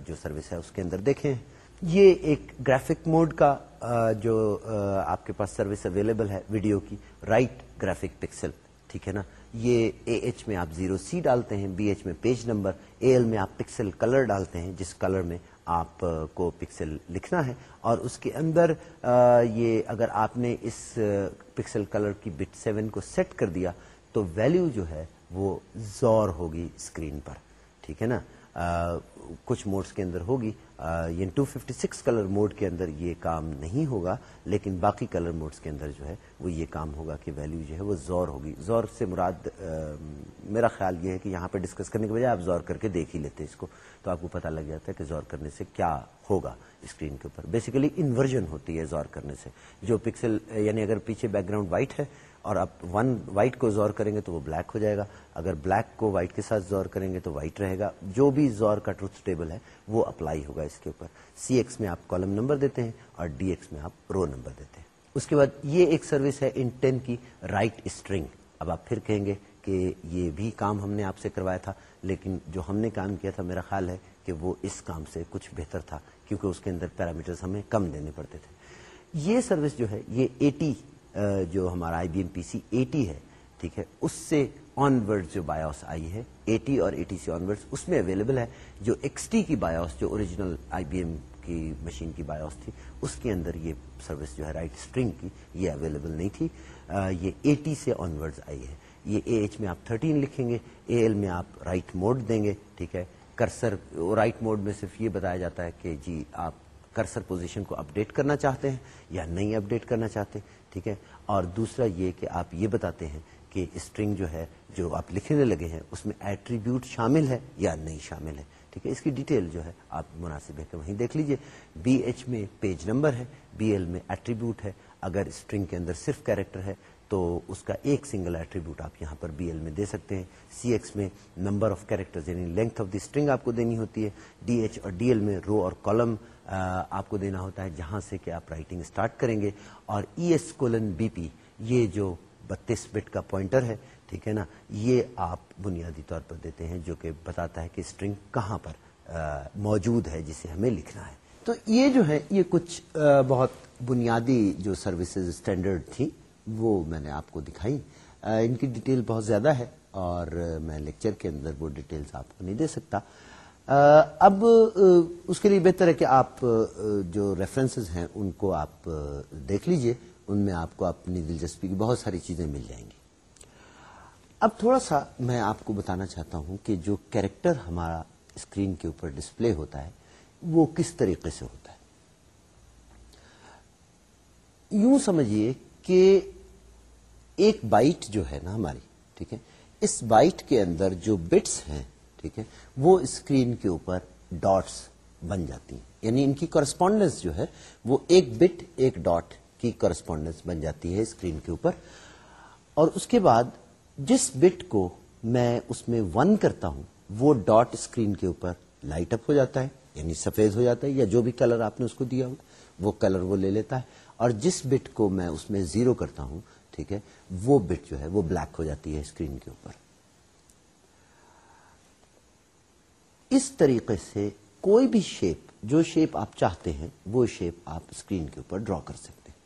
جو سروس ہے اس کے اندر دیکھے ہیں۔ یہ ایک گرافک موڈ کا جو آپ کے پاس سروس اویلیبل ہے، ویڈیو کی رائٹ گرافک پکسل ٹھیک ہے نا؟ یہ اے ایچ میں آپ زیرو سی ڈالتے ہیں، بی ایچ میں پیج نمبر، اے ایل میں آپ پکسل کلر ڈالتے ہیں، جس کلر میں آپ کو پکسل لکھنا ہے۔ اور اس کے اندر یہ اگر آپ نے اس پکسل کلر کی بٹ سیون کو سیٹ کر دیا تو ویلیو جو ہے وہ زور ہوگی اسکرین پر۔ ٹھیک ہے نا؟ کچھ موڈس کے اندر ہوگی۔ یہ یعنی two fifty six colour mode کے اندر یہ کام نہیں ہوگا، لیکن باقی کلر موڈس کے اندر جو ہے وہ یہ کام ہوگا کہ ویلیو جو ہے وہ زور ہوگی۔ زور سے مراد میرا خیال یہ ہے کہ یہاں پہ ڈسکس کرنے کے بجائے آپ زور کر کے دیکھ ہی لیتے اس کو۔ تو آپ کو پتا لگ جاتا ہے کہ زور کرنے سے کیا ہوگا اسکرین کے اوپر۔ بیسیکلی انورژن ہوتی ہے زور کرنے سے۔ جو پکسل یعنی اگر پیچھے بیک گراؤنڈ وائٹ ہے اور آپ ون وائٹ کو زور کریں گے تو وہ بلیک ہو جائے گا۔ اگر بلیک کو وائٹ کے ساتھ زور کریں گے تو وائٹ رہے گا۔ جو بھی زور کا ٹروتھ ٹیبل ہے، وہ اپلائی ہوگا اس کے اوپر۔ سی ایکس میں آپ کالم نمبر دیتے ہیں اور ڈی ایکس میں آپ رو نمبر دیتے ہیں۔ اس کے بعد یہ ایک سروس ہے ان ٹین کی رائٹ اسٹرنگ۔ اب آپ پھر کہیں گے کہ یہ بھی کام ہم نے آپ سے کروایا تھا، لیکن جو ہم نے کام کیا تھا، میرا خیال ہے کہ وہ اس کام سے کچھ بہتر تھا، کیونکہ اس کے اندر پیرامیٹرز ہمیں کم دینے پڑتے تھے۔ یہ سروس جو ہے، یہ ایٹی جو ہمارا I B M P C AT ہے، ٹھیک ہے؟ اس سے آن ورڈ جو بایوس آئی ہے اے ٹی اور A T C on word اس میں اویلیبل ہے جو ایکس ٹی کی بایوس جو اوریجنل آئی بی ایم کی مشین کی بایوس تھی، اس کے اندر یہ سروس جو ہے رائٹ اسٹرنگ کی، یہ اویلیبل نہیں تھی۔ یہ اے ٹی سے آن ورڈ آئی ہے۔ یہ اے ایچ میں آپ تھرٹین لکھیں گے اے ایل میں آپ رائٹ موڈ دیں گے، ٹھیک ہے؟ کرسر رائٹ موڈ میں صرف یہ بتایا جاتا ہے کہ جی آپ کرسر پوزیشن کو اپڈیٹ کرنا چاہتے ہیں یا نہیں اپڈیٹ کرنا چاہتے؟ ٹھیک ہے؟ اور دوسرا یہ کہ آپ یہ بتاتے ہیں کہ اسٹرنگ جو ہے، جو آپ لکھنے لگے ہیں، اس میں ایٹریبیوٹ شامل ہے یا نہیں شامل ہے؟ ٹھیک ہے؟ اس کی ڈیٹیل جو ہے، آپ مناسب ہے کہ وہیں دیکھ لیجیے۔ بی ایچ میں پیج نمبر ہے بی ایل میں ایٹریبیوٹ ہے۔ اگر اسٹرنگ کے اندر صرف کیریکٹر ہے، تو اس کا ایک سنگل ایٹریبیوٹ آپ یہاں پر بی ایل میں دے سکتے ہیں۔ سی ایکس میں نمبر آف کیریکٹر یعنی لینتھ آف دی اسٹرنگ آپ کو دینی ہوتی ہے۔ ڈی ایچ اور ڈی ایل میں رو اور کالم آپ کو دینا ہوتا ہے جہاں سے کہ آپ رائٹنگ اسٹارٹ کریں گے اور E S colon B P, یہ جو بتیس بٹ کا پوائنٹر ہے، ٹھیک ہے نا، یہ آپ بنیادی طور پر دیتے ہیں جو کہ بتاتا ہے کہ اسٹرنگ کہاں پر موجود ہے، جسے ہمیں لکھنا ہے۔ تو یہ جو ہے، یہ کچھ بہت بنیادی جو سروسز اسٹینڈرڈ تھی وہ میں نے آپ کو دکھائی۔ ان کی ڈیٹیل بہت زیادہ ہے اور میں لیکچر کے اندر وہ ڈیٹیلز آپ کو نہیں دے سکتا۔ اب اس کے لیے بہتر ہے کہ آپ جو ریفرنسز ہیں، ان کو آپ دیکھ لیجیے۔ ان میں آپ کو اپنی دلچسپی کی بہت ساری چیزیں مل جائیں گی۔ اب تھوڑا سا میں آپ کو بتانا چاہتا ہوں کہ جو کیریکٹر ہمارا اسکرین کے اوپر ڈسپلے ہوتا ہے، وہ کس طریقے سے ہوتا ہے۔ یوں سمجھیے کہ ایک بائٹ جو ہے نا ہماری، ٹھیک ہے، اس بائٹ کے اندر جو بٹس ہیں ٹھیک ہے، وہ اسکرین کے اوپر ڈاٹس بن جاتی ہیں۔ یعنی ان کی کرسپونڈنس جو ہے، وہ ایک بٹ ایک ڈاٹ کی کرسپونڈنس بن جاتی ہے اسکرین کے اوپر۔ اور اس کے بعد جس بٹ کو میں اس میں ون کرتا ہوں، وہ ڈاٹ اسکرین کے اوپر لائٹ اپ ہو جاتا ہے یعنی سفید ہو جاتا ہے، یا جو بھی کلر آپ نے اس کو دیا ہوگا وہ کلر وہ لے لیتا ہے۔ اور جس بٹ کو میں اس میں زیرو کرتا ہوں، ٹھیک ہے، وہ بٹ جو ہے، وہ بلیک ہو جاتی ہے اسکرین کے اوپر۔ اس طریقے سے کوئی بھی شیپ جو شیپ آپ چاہتے ہیں، وہ شیپ آپ اسکرین کے اوپر ڈرا کر سکتے ہیں۔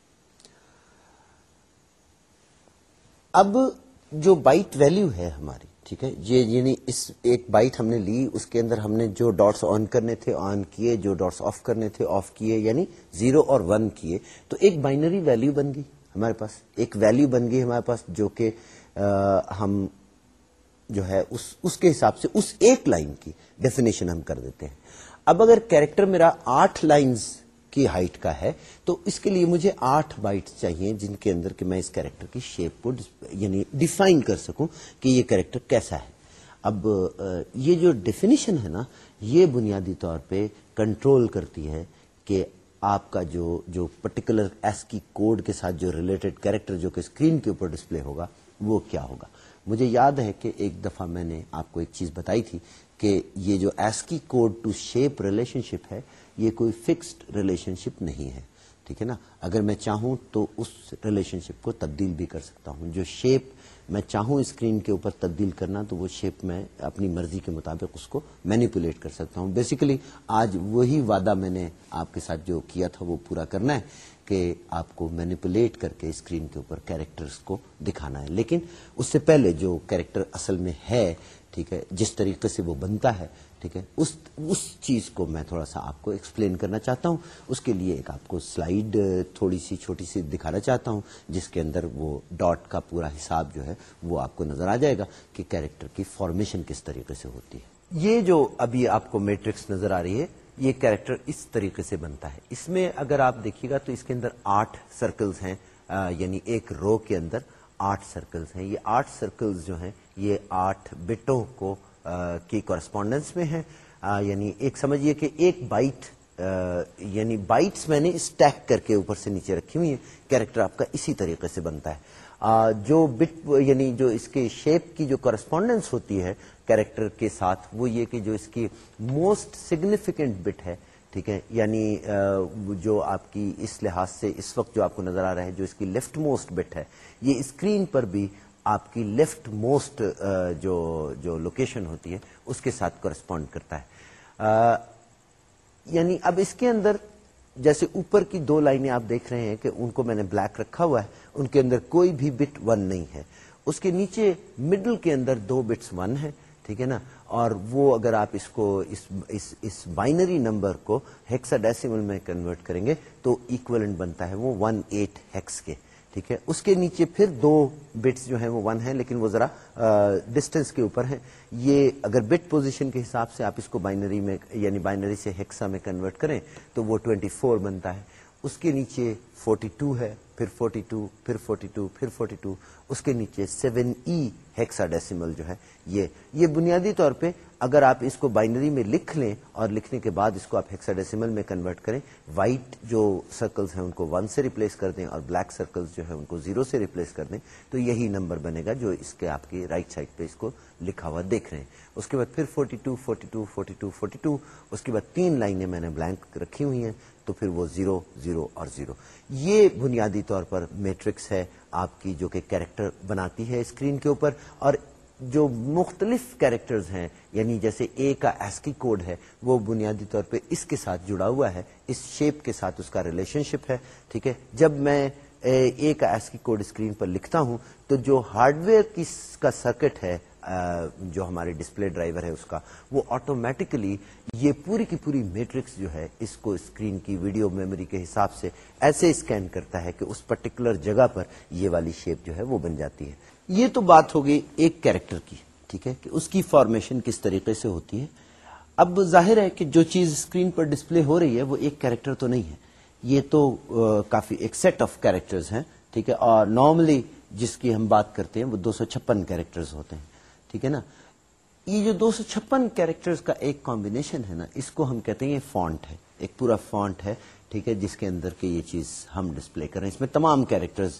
اب جو بائٹ ویلو ہے ہماری، ٹھیک ہے؟ یہ یعنی اس ایک بائٹ ہم نے لی، اس کے اندر ہم نے جو ڈاٹس آن کرنے تھے آن کیے، جو ڈاٹس آف کرنے تھے آف کیے یعنی زیرو اور ون کیے، تو ایک بائنری ویلو بن گئی ہمارے پاس۔ ایک ویلو بن گئی ہمارے پاس، جو کہ ہم جو ہے اس اس کے حساب سے اس ایک لائن کی ڈیفینیشن ہم کر دیتے ہیں۔ اب اگر کیریکٹر میرا آٹھ لائنز کی ہائٹ کا ہے، تو اس کے لیے مجھے آٹھ بائٹ چاہیے جن کے اندر کہ میں اس کیریکٹر کی شیپ کو یعنی ڈیفائن کر سکوں کہ یہ کیریکٹر کیسا ہے۔ اب یہ جو ڈیفینیشن ہے نا، یہ بنیادی طور پہ کنٹرول کرتی ہے کہ آپ کا جو جو پرٹیکولر ایس کی کوڈ کے ساتھ جو ریلیٹڈ کیریکٹر جو کہ اسکرین کے اوپر ڈسپلے ہوگا، وہ کیا ہوگا۔ مجھے یاد ہے کہ ایک دفعہ میں نے آپ کو ایک چیز بتائی تھی کہ یہ جو ASCII code to shape relationship ہے، یہ کوئی فکسڈ ریلیشن شپ نہیں ہے، ٹھیک ہے نا؟ اگر میں چاہوں تو اس ریلیشن شپ کو تبدیل بھی کر سکتا ہوں۔ جو شیپ میں چاہوں اسکرین کے اوپر تبدیل کرنا، تو وہ شیپ میں اپنی مرضی کے مطابق اس کو مینیپولیٹ کر سکتا ہوں۔ بیسیکلی آج وہی وعدہ میں نے آپ کے ساتھ جو کیا تھا، وہ پورا کرنا ہے۔ کہ آپ کو مینیپولیٹ کر کے اسکرین کے اوپر کیریکٹرز کو دکھانا ہے۔ لیکن اس سے پہلے جو کیریکٹر اصل میں ہے، ٹھیک ہے، جس طریقے سے وہ بنتا ہے، ٹھیک ہے، اس اس چیز کو میں تھوڑا سا آپ کو ایکسپلین کرنا چاہتا ہوں۔ اس کے لیے ایک آپ کو سلائیڈ تھوڑی سی، چھوٹی سی دکھانا چاہتا ہوں، جس کے اندر وہ ڈاٹ کا پورا حساب جو ہے، وہ آپ کو نظر آ جائے گا کہ کیریکٹر کی فارمیشن کس طریقے سے ہوتی ہے۔ یہ جو ابھی آپ کو میٹرکس نظر آ رہی ہے یہ کیریکٹر اس طریقے سے بنتا ہے۔ اس میں اگر آپ دیکھیے گا تو اس کے اندر آٹھ سرکلز ہیں یعنی ایک رو کے اندر آٹھ سرکلز ہیں۔ یہ آٹھ سرکلز جو ہیں، یہ آٹھ بٹوں کو کی کورسپونڈنس میں ہے یعنی ایک سمجھیے کہ ایک بائٹ یعنی بائٹس میں نے اسٹیک کر کے اوپر سے نیچے رکھی ہوئی ہیں۔ کیریکٹر آپ کا اسی طریقے سے بنتا ہے۔ جو بٹ یعنی جو اس کے شیپ کی جو کرسپونڈنس ہوتی ہے کیریکٹر کے ساتھ، وہ یہ کہ جو اس کی موسٹ سگنیفیکینٹ بٹ ہے، ٹھیک ہے؟ یعنی جو آپ کی اس لحاظ سے، اس وقت جو آپ کو نظر آ رہا ہے، جو اس کی لیفٹ موسٹ بٹ ہے، یہ اسکرین پر بھی آپ کی لیفٹ موسٹ جو جو لوکیشن ہوتی ہے، اس کے ساتھ کرسپونڈ کرتا ہے۔ یعنی اب اس کے اندر جیسے اوپر کی دو لائنیں آپ دیکھ رہے ہیں کہ ان کو میں نے بلیک رکھا ہوا ہے ان کے اندر کوئی بھی بٹ ون نہیں ہے۔ اس کے نیچے مڈل کے اندر دو بٹس ون ہے ٹھیک ہے نا؟ اور وہ اگر آپ اس کو اس اس, اس بائنری نمبر کو ہیکسا ڈیسیمل میں کنورٹ کریں گے تو ایکولنٹ بنتا ہے وہ ون ایٹ ہیکس کے۔ ٹھیک ہے۔ اس کے نیچے پھر دو بٹس جو ہیں وہ ون ہیں، لیکن وہ ذرا ڈسٹینس کے اوپر ہیں۔ یہ اگر بٹ پوزیشن کے حساب سے آپ اس کو بائنری میں یعنی بائنری سے ہیکسا میں کنورٹ کریں تو وہ 24 بنتا ہے۔ اس کے نیچے 42 ہے۔ پھر 42 پھر 42 پھر 42 اس کے نیچے 7 ای ہیکسا ڈیسیمل جو ہے، یہ یہ بنیادی طور پہ اگر آپ اس کو بائنری میں لکھ لیں اور لکھنے کے بعد اس کو آپ ہیکسا ڈیسیمل میں کنورٹ کریں وائٹ جو سرکلز ہیں ان کو ون سے ریپلیس کر دیں اور بلیک سرکلز جو ہے ان کو زیرو سے ریپلیس کر دیں، تو یہی نمبر بنے گا جو اس کے آپ کی رائٹ سائڈ پہ اس کو لکھا ہوا دیکھ رہے ہیں۔ اس کے بعد پھر 42 42 42 42 اس کے بعد تین لائنیں میں نے بلینک رکھی ہوئی ہیں۔ تو پھر وہ زیرو زیرو اور زیرو۔ یہ بنیادی طور پر میٹرکس ہے آپ کی جو کہ کیریکٹر بناتی ہے اسکرین کے اوپر اور جو مختلف کیریکٹرز ہیں یعنی جیسے اے کا ایسکی کوڈ ہے، وہ بنیادی طور پہ اس کے ساتھ جڑا ہوا ہے، اس شیپ کے ساتھ اس کا ریلیشن شپ ہے، ٹھیک ہے؟ جب میں اے کا ایسکی کوڈ اسکرین پر لکھتا ہوں تو جو ہارڈ ویئر کی کا سرکٹ ہے جو ہمارے ڈسپلے ڈرائیور ہے اس کا، وہ آٹومیٹکلی یہ پوری کی پوری میٹرکس جو ہے، اس کو اسکرین کی ویڈیو میموری کے حساب سے ایسے اسکین کرتا ہے کہ اس پرٹیکولر جگہ پر یہ والی شیپ جو ہے وہ بن جاتی ہے۔ یہ تو بات ہو گئی ایک کیریکٹر کی، ٹھیک ہے، کہ اس کی فارمیشن کس طریقے سے ہوتی ہے۔ اب ظاہر ہے کہ جو چیز اسکرین پر ڈسپلے ہو رہی ہے، وہ ایک کیریکٹر تو نہیں ہے۔ یہ تو کافی ایک سیٹ آف کیریکٹرز ہیں، ٹھیک ہے، اور نارملی جس کی ہم بات کرتے ہیں، وہ دو سو چھپن کیریکٹرز ہوتے ہیں۔ ٹھیک ہے نا؟ یہ جو دو سو چھپن کیریکٹرز کا ایک کمبینیشن ہے نا، اس کو ہم کہتے ہیں یہ فونٹ ہے، ایک پورا فونٹ ہے، ٹھیک ہے، جس کے اندر کے یہ چیز ہم ڈسپلے کر رہے ہیں۔ اس میں تمام کیریکٹرز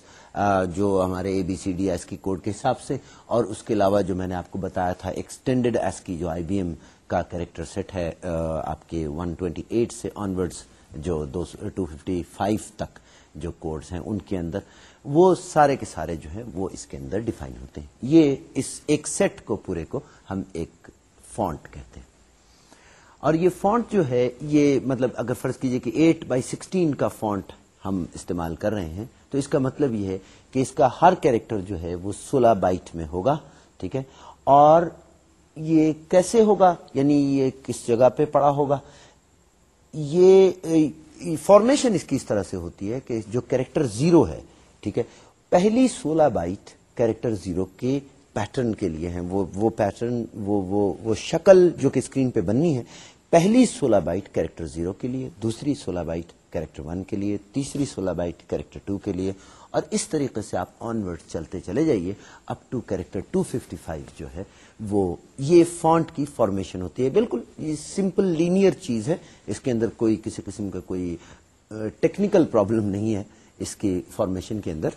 جو ہمارے A B C D ASCII code کے حساب سے، اور اس کے علاوہ جو میں نے آپ کو بتایا تھا ایکسٹینڈیڈ ایس کی جو آئی بی ایم کا کیریکٹر سیٹ ہے آپ کے 128 سے آنورڈز جو ٹو ففٹی فائیو تک جو کوڈز ہیں، ان کے اندر۔ وہ سارے کے سارے جو ہے وہ اس کے اندر ڈیفائن ہوتے ہیں۔ یہ اس ایک سیٹ کو پورے کو ہم ایک فونٹ کہتے ہیں۔ اور یہ فونٹ جو ہے، یہ مطلب اگر فرض کیجیے کہ ایٹ بائی سکسٹین کا فونٹ ہم استعمال کر رہے ہیں، تو اس کا مطلب یہ ہے کہ اس کا ہر کیریکٹر جو ہے وہ سولہ بائٹ میں ہوگا، ٹھیک ہے؟ اور یہ کیسے ہوگا؟ یعنی یہ کس جگہ پہ پڑا ہوگا؟ یہ فارمیشن اس کی اس طرح سے ہوتی ہے کہ جو کیریکٹر زیرو ہے ٹھیک ہے۔ پہلی سولہ بائٹ کیریکٹر زیرو کے پیٹرن کے لیے ہیں۔ وہ وہ پیٹرن وہ وہ وہ شکل جو کہ اسکرین پہ بننی ہے، پہلی سولہ بائٹ کیریکٹر زیرو کے لیے، دوسری سولہ بائٹ کیریکٹر ون کے لیے، تیسری سولہ بائٹ کیریکٹر ٹو کے لیے۔ اور اس طریقے سے آپ آن ورڈ چلتے چلے جائیے۔ Up to character two fifty five جو ہے، وہ یہ فونٹ کی فارمیشن ہوتی ہے۔ بالکل یہ سمپل لینئر چیز ہے۔ اس کے اندر کوئی کسی قسم کا کوئی، ٹیکنیکل پرابلم نہیں ہے۔ اس کی فارمیشن کے اندر۔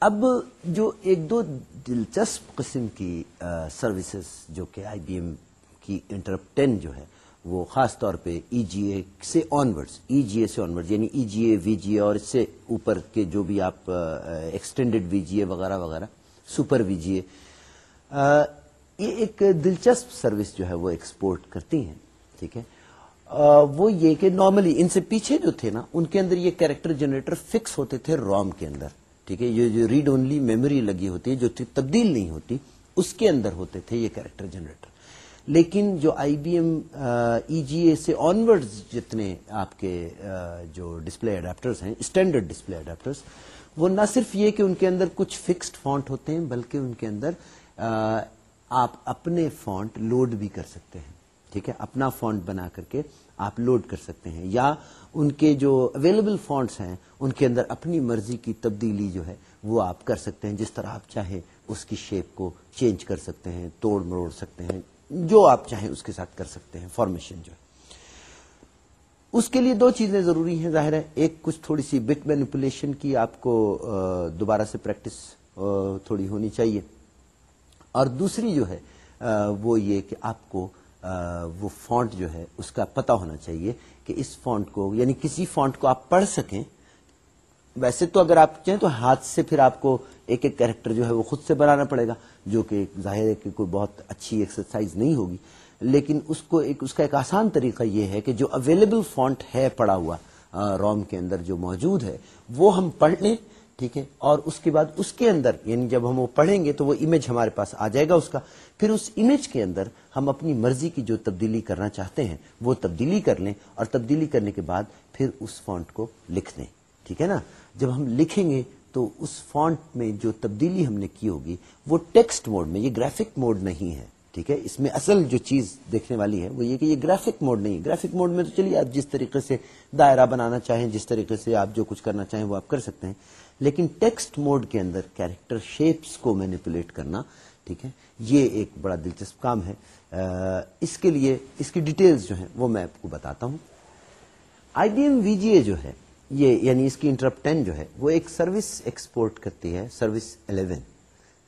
اب جو ایک دو دلچسپ قسم کی سروسز جو کہ آئی بی ایم کی انٹرپٹ ٹین جو ہے، وہ خاص طور پہ ای جی اے سے آنورڈ ای جی اے سے آنورڈ یعنی ای جی اے وی جی اے اور اس سے اوپر کے جو بھی آپ ایکسٹینڈیڈ وی جی اے وغیرہ وغیرہ سپر وی جی اے یہ ایک دلچسپ سروس جو ہے وہ ایکسپورٹ کرتی ہیں، ٹھیک ہے؟ وہ یہ کہ نارملی ان سے پیچھے جو تھے نا، ان کے اندر یہ کیریکٹر جنریٹر فکس ہوتے تھے روم کے اندر، ٹھیک ہے؟ یہ جو ریڈ اونلی میموری لگی ہوتی ہے، جو تبدیل نہیں ہوتی، اس کے اندر ہوتے تھے یہ کیریکٹر جنریٹر لیکن جو آئی بی ایم ای جی اے سے آنورڈ جتنے آپ کے جو ڈسپلے اڈیپٹرس ہیں اسٹینڈرڈ ڈسپلے اڈیپٹرس وہ نہ صرف یہ کہ ان کے اندر کچھ فکسڈ فونٹ ہوتے ہیں، بلکہ ان کے اندر آپ اپنے فونٹ لوڈ بھی کر سکتے ہیں۔ ٹھیک ہے، اپنا فونٹ بنا کر کے آپ لوڈ کر سکتے ہیں، یا ان کے جو اویلیبل فونٹس ہیں، ان کے اندر اپنی مرضی کی تبدیلی جو ہے، وہ آپ کر سکتے ہیں، جس طرح آپ چاہیں اس کی شیپ کو چینج کر سکتے ہیں، توڑ مروڑ سکتے ہیں، جو آپ چاہیں اس کے ساتھ کر سکتے ہیں فارمیشن جو ہے۔ اس کے لیے دو چیزیں ضروری ہیں، ظاہر ہے، ایک کچھ تھوڑی سی بٹ مینپولیشن کی آپ کو دوبارہ سے پریکٹس تھوڑی ہونی چاہیے۔ اور دوسری جو ہے وہ یہ کہ آپ کو وہ فونٹ جو ہے، اس کا پتا ہونا چاہیے کہ اس فونٹ کو یعنی کسی فونٹ کو آپ پڑھ سکیں۔ ویسے تو اگر آپ چاہیں تو ہاتھ سے پھر آپ کو ایک ایک کیریکٹر جو ہے وہ خود سے بنانا پڑے گا، جو کہ ظاہر ہے کہ کوئی بہت اچھی ایکسرسائز نہیں ہوگی۔ لیکن اس کو ایک، اس کا ایک آسان طریقہ یہ ہے کہ جو اویلیبل فونٹ ہے پڑا ہوا روم کے اندر جو موجود ہے، وہ ہم پڑھ لیں۔ ٹھیک ہے؟ اور اس کے بعد اس کے اندر یعنی جب ہم وہ پڑھیں گے تو وہ امیج ہمارے پاس آ جائے گا اس کا۔ پھر اس امیج کے اندر ہم اپنی مرضی کی جو تبدیلی کرنا چاہتے ہیں، وہ تبدیلی کر لیں اور تبدیلی کرنے کے بعد پھر اس فونٹ کو لکھ دیں ٹھیک ہے نا؟ جب ہم لکھیں گے تو اس فونٹ میں جو تبدیلی ہم نے کی ہوگی، وہ ٹیکسٹ موڈ میں، یہ گرافک موڈ نہیں ہے۔ ٹھیک ہے؟ اس میں اصل جو چیز دیکھنے والی ہے، وہ یہ کہ یہ گرافک موڈ نہیں ہے۔ گرافک موڈ میں تو چلیے، آپ جس طریقے سے دائرہ بنانا چاہیں، جس طریقے سے آپ جو کچھ کرنا چاہیں، وہ آپ کر سکتے ہیں۔ لیکن ٹیکسٹ موڈ کے اندر کیریکٹر شیپس کو مینیپولیٹ کرنا، ٹھیک ہے، یہ ایک بڑا دلچسپ کام ہے۔ اس کے لیے، اس کی ڈیٹیلز جو ہیں وہ میں آپ کو بتاتا ہوں۔ آئی بی ایم وی جی اے جو ہے، یہ یعنی اس کی انٹرپ ٹین جو ہے، وہ ایک سروس ایکسپورٹ کرتی ہے، سروس الیون،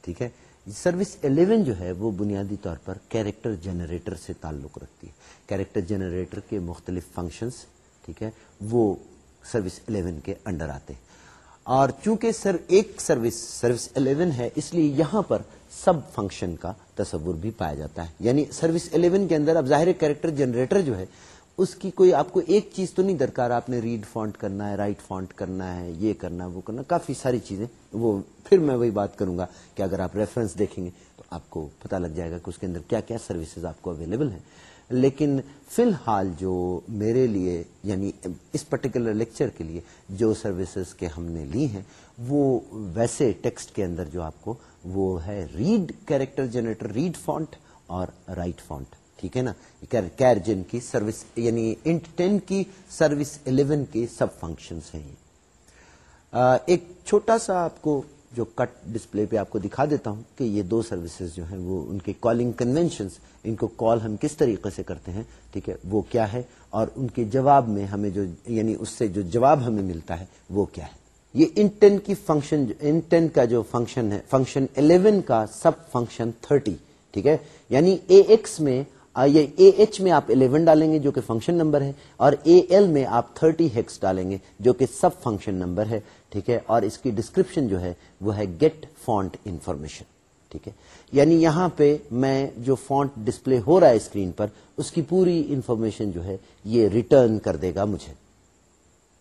ٹھیک ہے۔ سروس الیون جو ہے، وہ بنیادی طور پر کیریکٹر جنریٹر سے تعلق رکھتی ہے۔ کیریکٹر جنریٹر کے مختلف فنکشنز ٹھیک ہے، وہ سروس الیون کے انڈر آتے ہیں۔ اور چونکہ سر ایک سروس سروس الیون ہے، اس لیے یہاں پر سب فنکشن کا تصور بھی پایا جاتا ہے۔ یعنی سروس الیون کے اندر اب ظاہر کیریکٹر جنریٹر جو ہے، اس کی کوئی آپ کو ایک چیز تو نہیں درکار، آپ نے ریڈ فونٹ کرنا ہے، رائٹ فونٹ کرنا ہے، یہ کرنا وہ کرنا کافی ساری چیزیں۔ وہ پھر میں وہی بات کروں گا کہ اگر آپ ریفرنس دیکھیں گے تو آپ کو پتا لگ جائے گا کہ اس کے اندر کیا کیا سروسز آپ کو اویلیبل ہیں۔ لیکن فی الحال جو میرے لیے یعنی اس پرٹیکولر لیکچر کے لیے جو سروسز کے ہم نے لی ہیں، وہ ویسے ٹیکسٹ کے اندر جو آپ کو، وہ ہے read character generator read font اور رائٹ فونٹ ٹھیک ہے نا؟ کیرجن کی سروس یعنی انٹ ٹین کی سروس الیون کے سب فنکشنز ہیں ایک چھوٹا سا آپ کو جو کٹ ڈسپلے پہ آپ کو دکھا دیتا ہوں کہ یہ دو سروسز جو ہیں وہ ان کے کالنگ کنوینشنز ان کو کال ہم کس طریقے سے کرتے ہیں، ٹھیک ہے، وہ کیا ہے اور ان کے جواب میں ہمیں جو یعنی اس سے جو جواب ہمیں ملتا ہے وہ کیا ہے۔ یہ انٹین کی فنکشن انٹین کا جو فنکشن ہے فنکشن 11 کا سب فنکشن 30 ٹھیک ہے؟ یعنی اے ایکس میں اے ایچ میں آپ 11 ڈالیں گے جو کہ فنکشن نمبر ہے، اور اے ایل میں آپ 30 ہیکس ڈالیں گے جو کہ سب فنکشن نمبر ہے، ٹھیک ہے؟ اور اس کی ڈسکرپشن جو ہے، وہ ہے گیٹ فونٹ انفارمیشن، ٹھیک ہے؟ یعنی یہاں پہ میں جو فونٹ ڈسپلے ہو رہا ہے اسکرین پر، اس کی پوری انفارمیشن جو ہے، یہ ریٹرن کر دے گا مجھے۔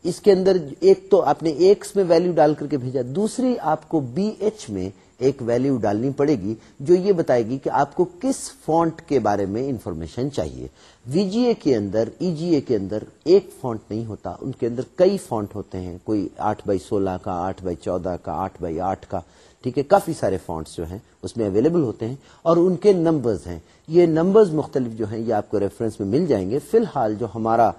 اس کے اندر ایک تو آپ نے ایکس میں ویلو ڈال کر کے بھیجا، دوسری آپ کو بی ایچ میں ایک ویلو ڈالنی پڑے گی جو یہ بتائے گی کہ آپ کو کس فونٹ کے بارے میں انفارمیشن چاہیے۔ وی جی اے کے اندر ای جی اے کے اندر ایک فونٹ نہیں ہوتا۔ ان کے اندر کئی فونٹ ہوتے ہیں۔ کوئی آٹھ بائی سولہ کا، آٹھ بائی چودہ کا، آٹھ بائی آٹھ کا۔ ٹھیک ہے، کافی سارے فونٹس جو ہیں اس میں اویلیبل ہوتے ہیں اور ان کے نمبرز ہیں۔ یہ نمبرز مختلف جو ہیں، یہ آپ کو ریفرنس میں مل جائیں گے۔ فی الحال جو ہمارا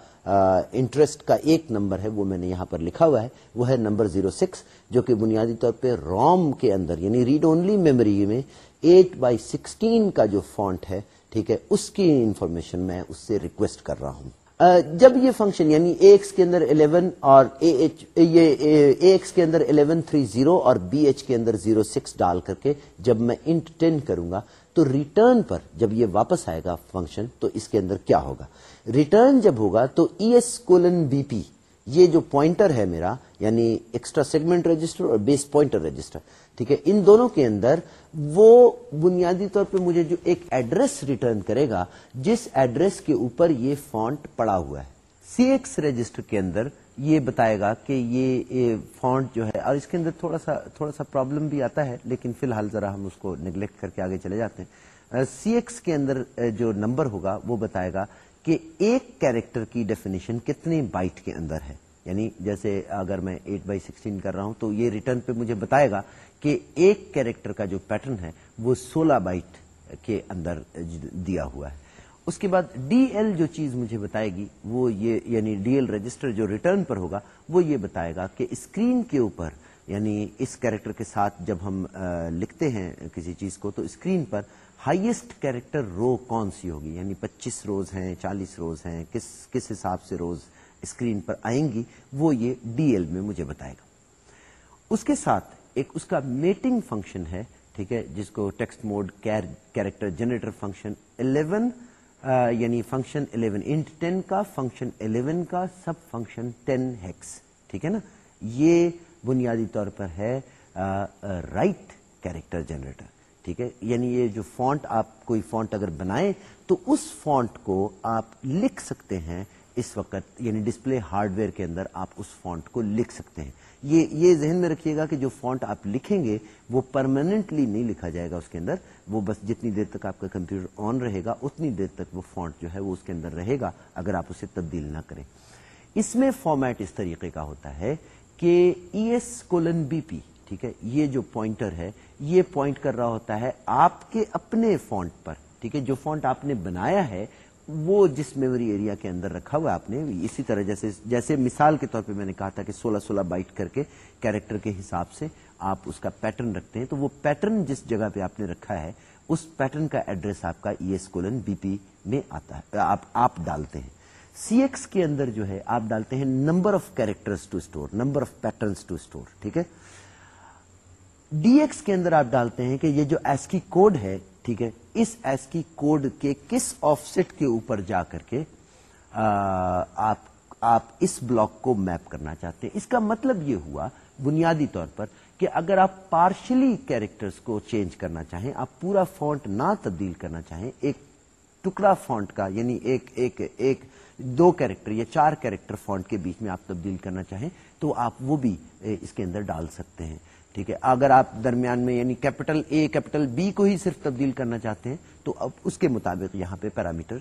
انٹرسٹ کا ایک نمبر ہے، وہ میں نے یہاں پر لکھا ہوا ہے، وہ ہے نمبر زیرو سکس جو کہ بنیادی طور پہ روم کے اندر یعنی ریڈ اونلی میموری میں ایٹ بائی سکسٹین کا جو فونٹ ہے، ٹھیک ہے، اس کی انفارمیشن میں اس سے ریکویسٹ کر رہا ہوں۔ جب یہ فنکشن یعنی اے ایکس کے اندر 11 اور ایچ، یہ اے ایکس کے اندر 1130 اور بی ایچ کے اندر 06 ڈال کر کے جب میں انٹ 10 کروں گا، تو ریٹرن پر جب یہ واپس آئے گا فنکشن تو اس کے اندر کیا ہوگا؟ ریٹرن جب ہوگا، تو E S colon B P یہ جو پوائنٹر ہے میرا یعنی ایکسٹرا سیگمنٹ رجسٹر اور بیس پوائنٹر رجسٹر ٹھیک ہے؟ ان دونوں کے اندر وہ بنیادی طور پہ مجھے جو ایک ایڈریس ریٹرن کرے گا، جس ایڈریس کے اوپر یہ فونٹ پڑا ہوا ہے۔ سی ایکس رجسٹر کے اندر یہ بتائے گا کہ یہ فونٹ جو ہے، اور اس کے اندر تھوڑا سا تھوڑا سا پرابلم بھی آتا ہے، لیکن فی الحال ذرا ہم اس کو نیگلیکٹ کر کے آگے چلے جاتے ہیں۔ سی ایکس کے اندر جو نمبر ہوگا، وہ بتائے گا کہ ایک کیریکٹر کی ڈیفینیشن کتنے بائٹ کے اندر ہے۔ یعنی جیسے اگر میں ایٹ بائی سکسٹین کر رہا ہوں تو یہ ریٹرن پہ مجھے بتائے گا کہ ایک کیریکٹر کا جو پیٹرن ہے وہ سولہ بائٹ کے اندر دیا ہوا ہے۔ اس کے بعد ڈی ایل جو چیز مجھے بتائے گی وہ یہ یعنی ڈی ایل رجسٹر جو ریٹرن پر ہوگا وہ یہ بتائے گا کہ اسکرین کے اوپر یعنی اس کیریکٹر کے ساتھ جب ہم لکھتے ہیں کسی چیز کو تو اسکرین پر ہائیسٹ کیریکٹر رو کون سی ہوگی؟ یعنی پچیس روز ہیں، چالیس روز ہیں، کس کس حساب سے روز اسکرین پر آئیں گی؟ وہ یہ ڈی ایل میں مجھے بتائے گا۔ اس کے ساتھ ایک اس کا میٹنگ فنکشن ہے، ٹھیک ہے، جس کو text mode character generator function 11 یعنی فنکشن 11 انٹ 10 کا، فنکشن 11 کا سب فنکشن 10 ہیکس، ٹھیک ہے نا؟ یہ بنیادی طور پر ہے رائٹ کیریکٹر جنریٹر۔ ٹھیک ہے؟ یعنی یہ جو فونٹ آپ کوئی فونٹ اگر بنائے تو اس فونٹ کو آپ لکھ سکتے ہیں اس وقت یعنی ڈسپلے ہارڈ ویئر کے اندر آپ اس فونٹ کو لکھ سکتے ہیں۔ یہ یہ ذہن میں رکھیے گا کہ جو فونٹ آپ لکھیں گے وہ پرماننٹلی نہیں لکھا جائے گا اس کے اندر، وہ بس جتنی دیر تک آپ کا کمپیوٹر آن رہے گا، اتنی دیر تک وہ فونٹ جو ہے وہ اس کے اندر رہے گا اگر آپ اسے تبدیل نہ کریں۔ اس میں فارمیٹ اس طریقے کا ہوتا ہے کہ E S colon B P ٹھیک ہے؟ یہ جو پوائنٹر ہے، یہ پوائنٹ کر رہا ہوتا ہے آپ کے اپنے فونٹ پر، ٹھیک ہے؟ جو فونٹ آپ نے بنایا ہے، وہ جس میموری ایریا کے اندر رکھا ہوا آپ نے، اسی طرح جیسے جیسے مثال کے طور پہ میں نے کہا تھا کہ سولہ سولہ بائٹ کر کے کیریکٹر کے حساب سے آپ اس کا پیٹرن رکھتے ہیں، تو وہ پیٹرن جس جگہ پہ آپ نے رکھا ہے، اس پیٹرن کا ایڈریس آپ کا E S colon B P میں آتا ہے، آپ آپ ڈالتے ہیں۔ سی ایکس کے اندر جو ہے، آپ ڈالتے ہیں number of character to store number of patterns to store ٹھیک ہے؟ ڈی ایکس کے اندر آپ ڈالتے ہیں کہ یہ جو ایس کی کوڈ ہے، ٹھیک ہے، اس ایس کی کوڈ کے کس آف سیٹ کے اوپر جا کر کے آپ آپ اس بلاک کو میپ کرنا چاہتے ہیں۔ اس کا مطلب یہ ہوا بنیادی طور پر کہ اگر آپ پارشلی کیریکٹرز کو چینج کرنا چاہیں، آپ پورا فونٹ نہ تبدیل کرنا چاہیں، ایک ٹکڑا فونٹ کا یعنی ایک ایک ایک، دو کیریکٹر یا چار کیریکٹر فونٹ کے بیچ میں آپ تبدیل کرنا چاہیں، تو آپ وہ بھی اس کے اندر ڈال سکتے ہیں۔ ٹھیک ہے اگر آپ درمیان میں یعنی کیپٹل اے کیپٹل بی کو ہی صرف تبدیل کرنا چاہتے ہیں، تو اب اس کے مطابق یہاں پہ پیرامیٹر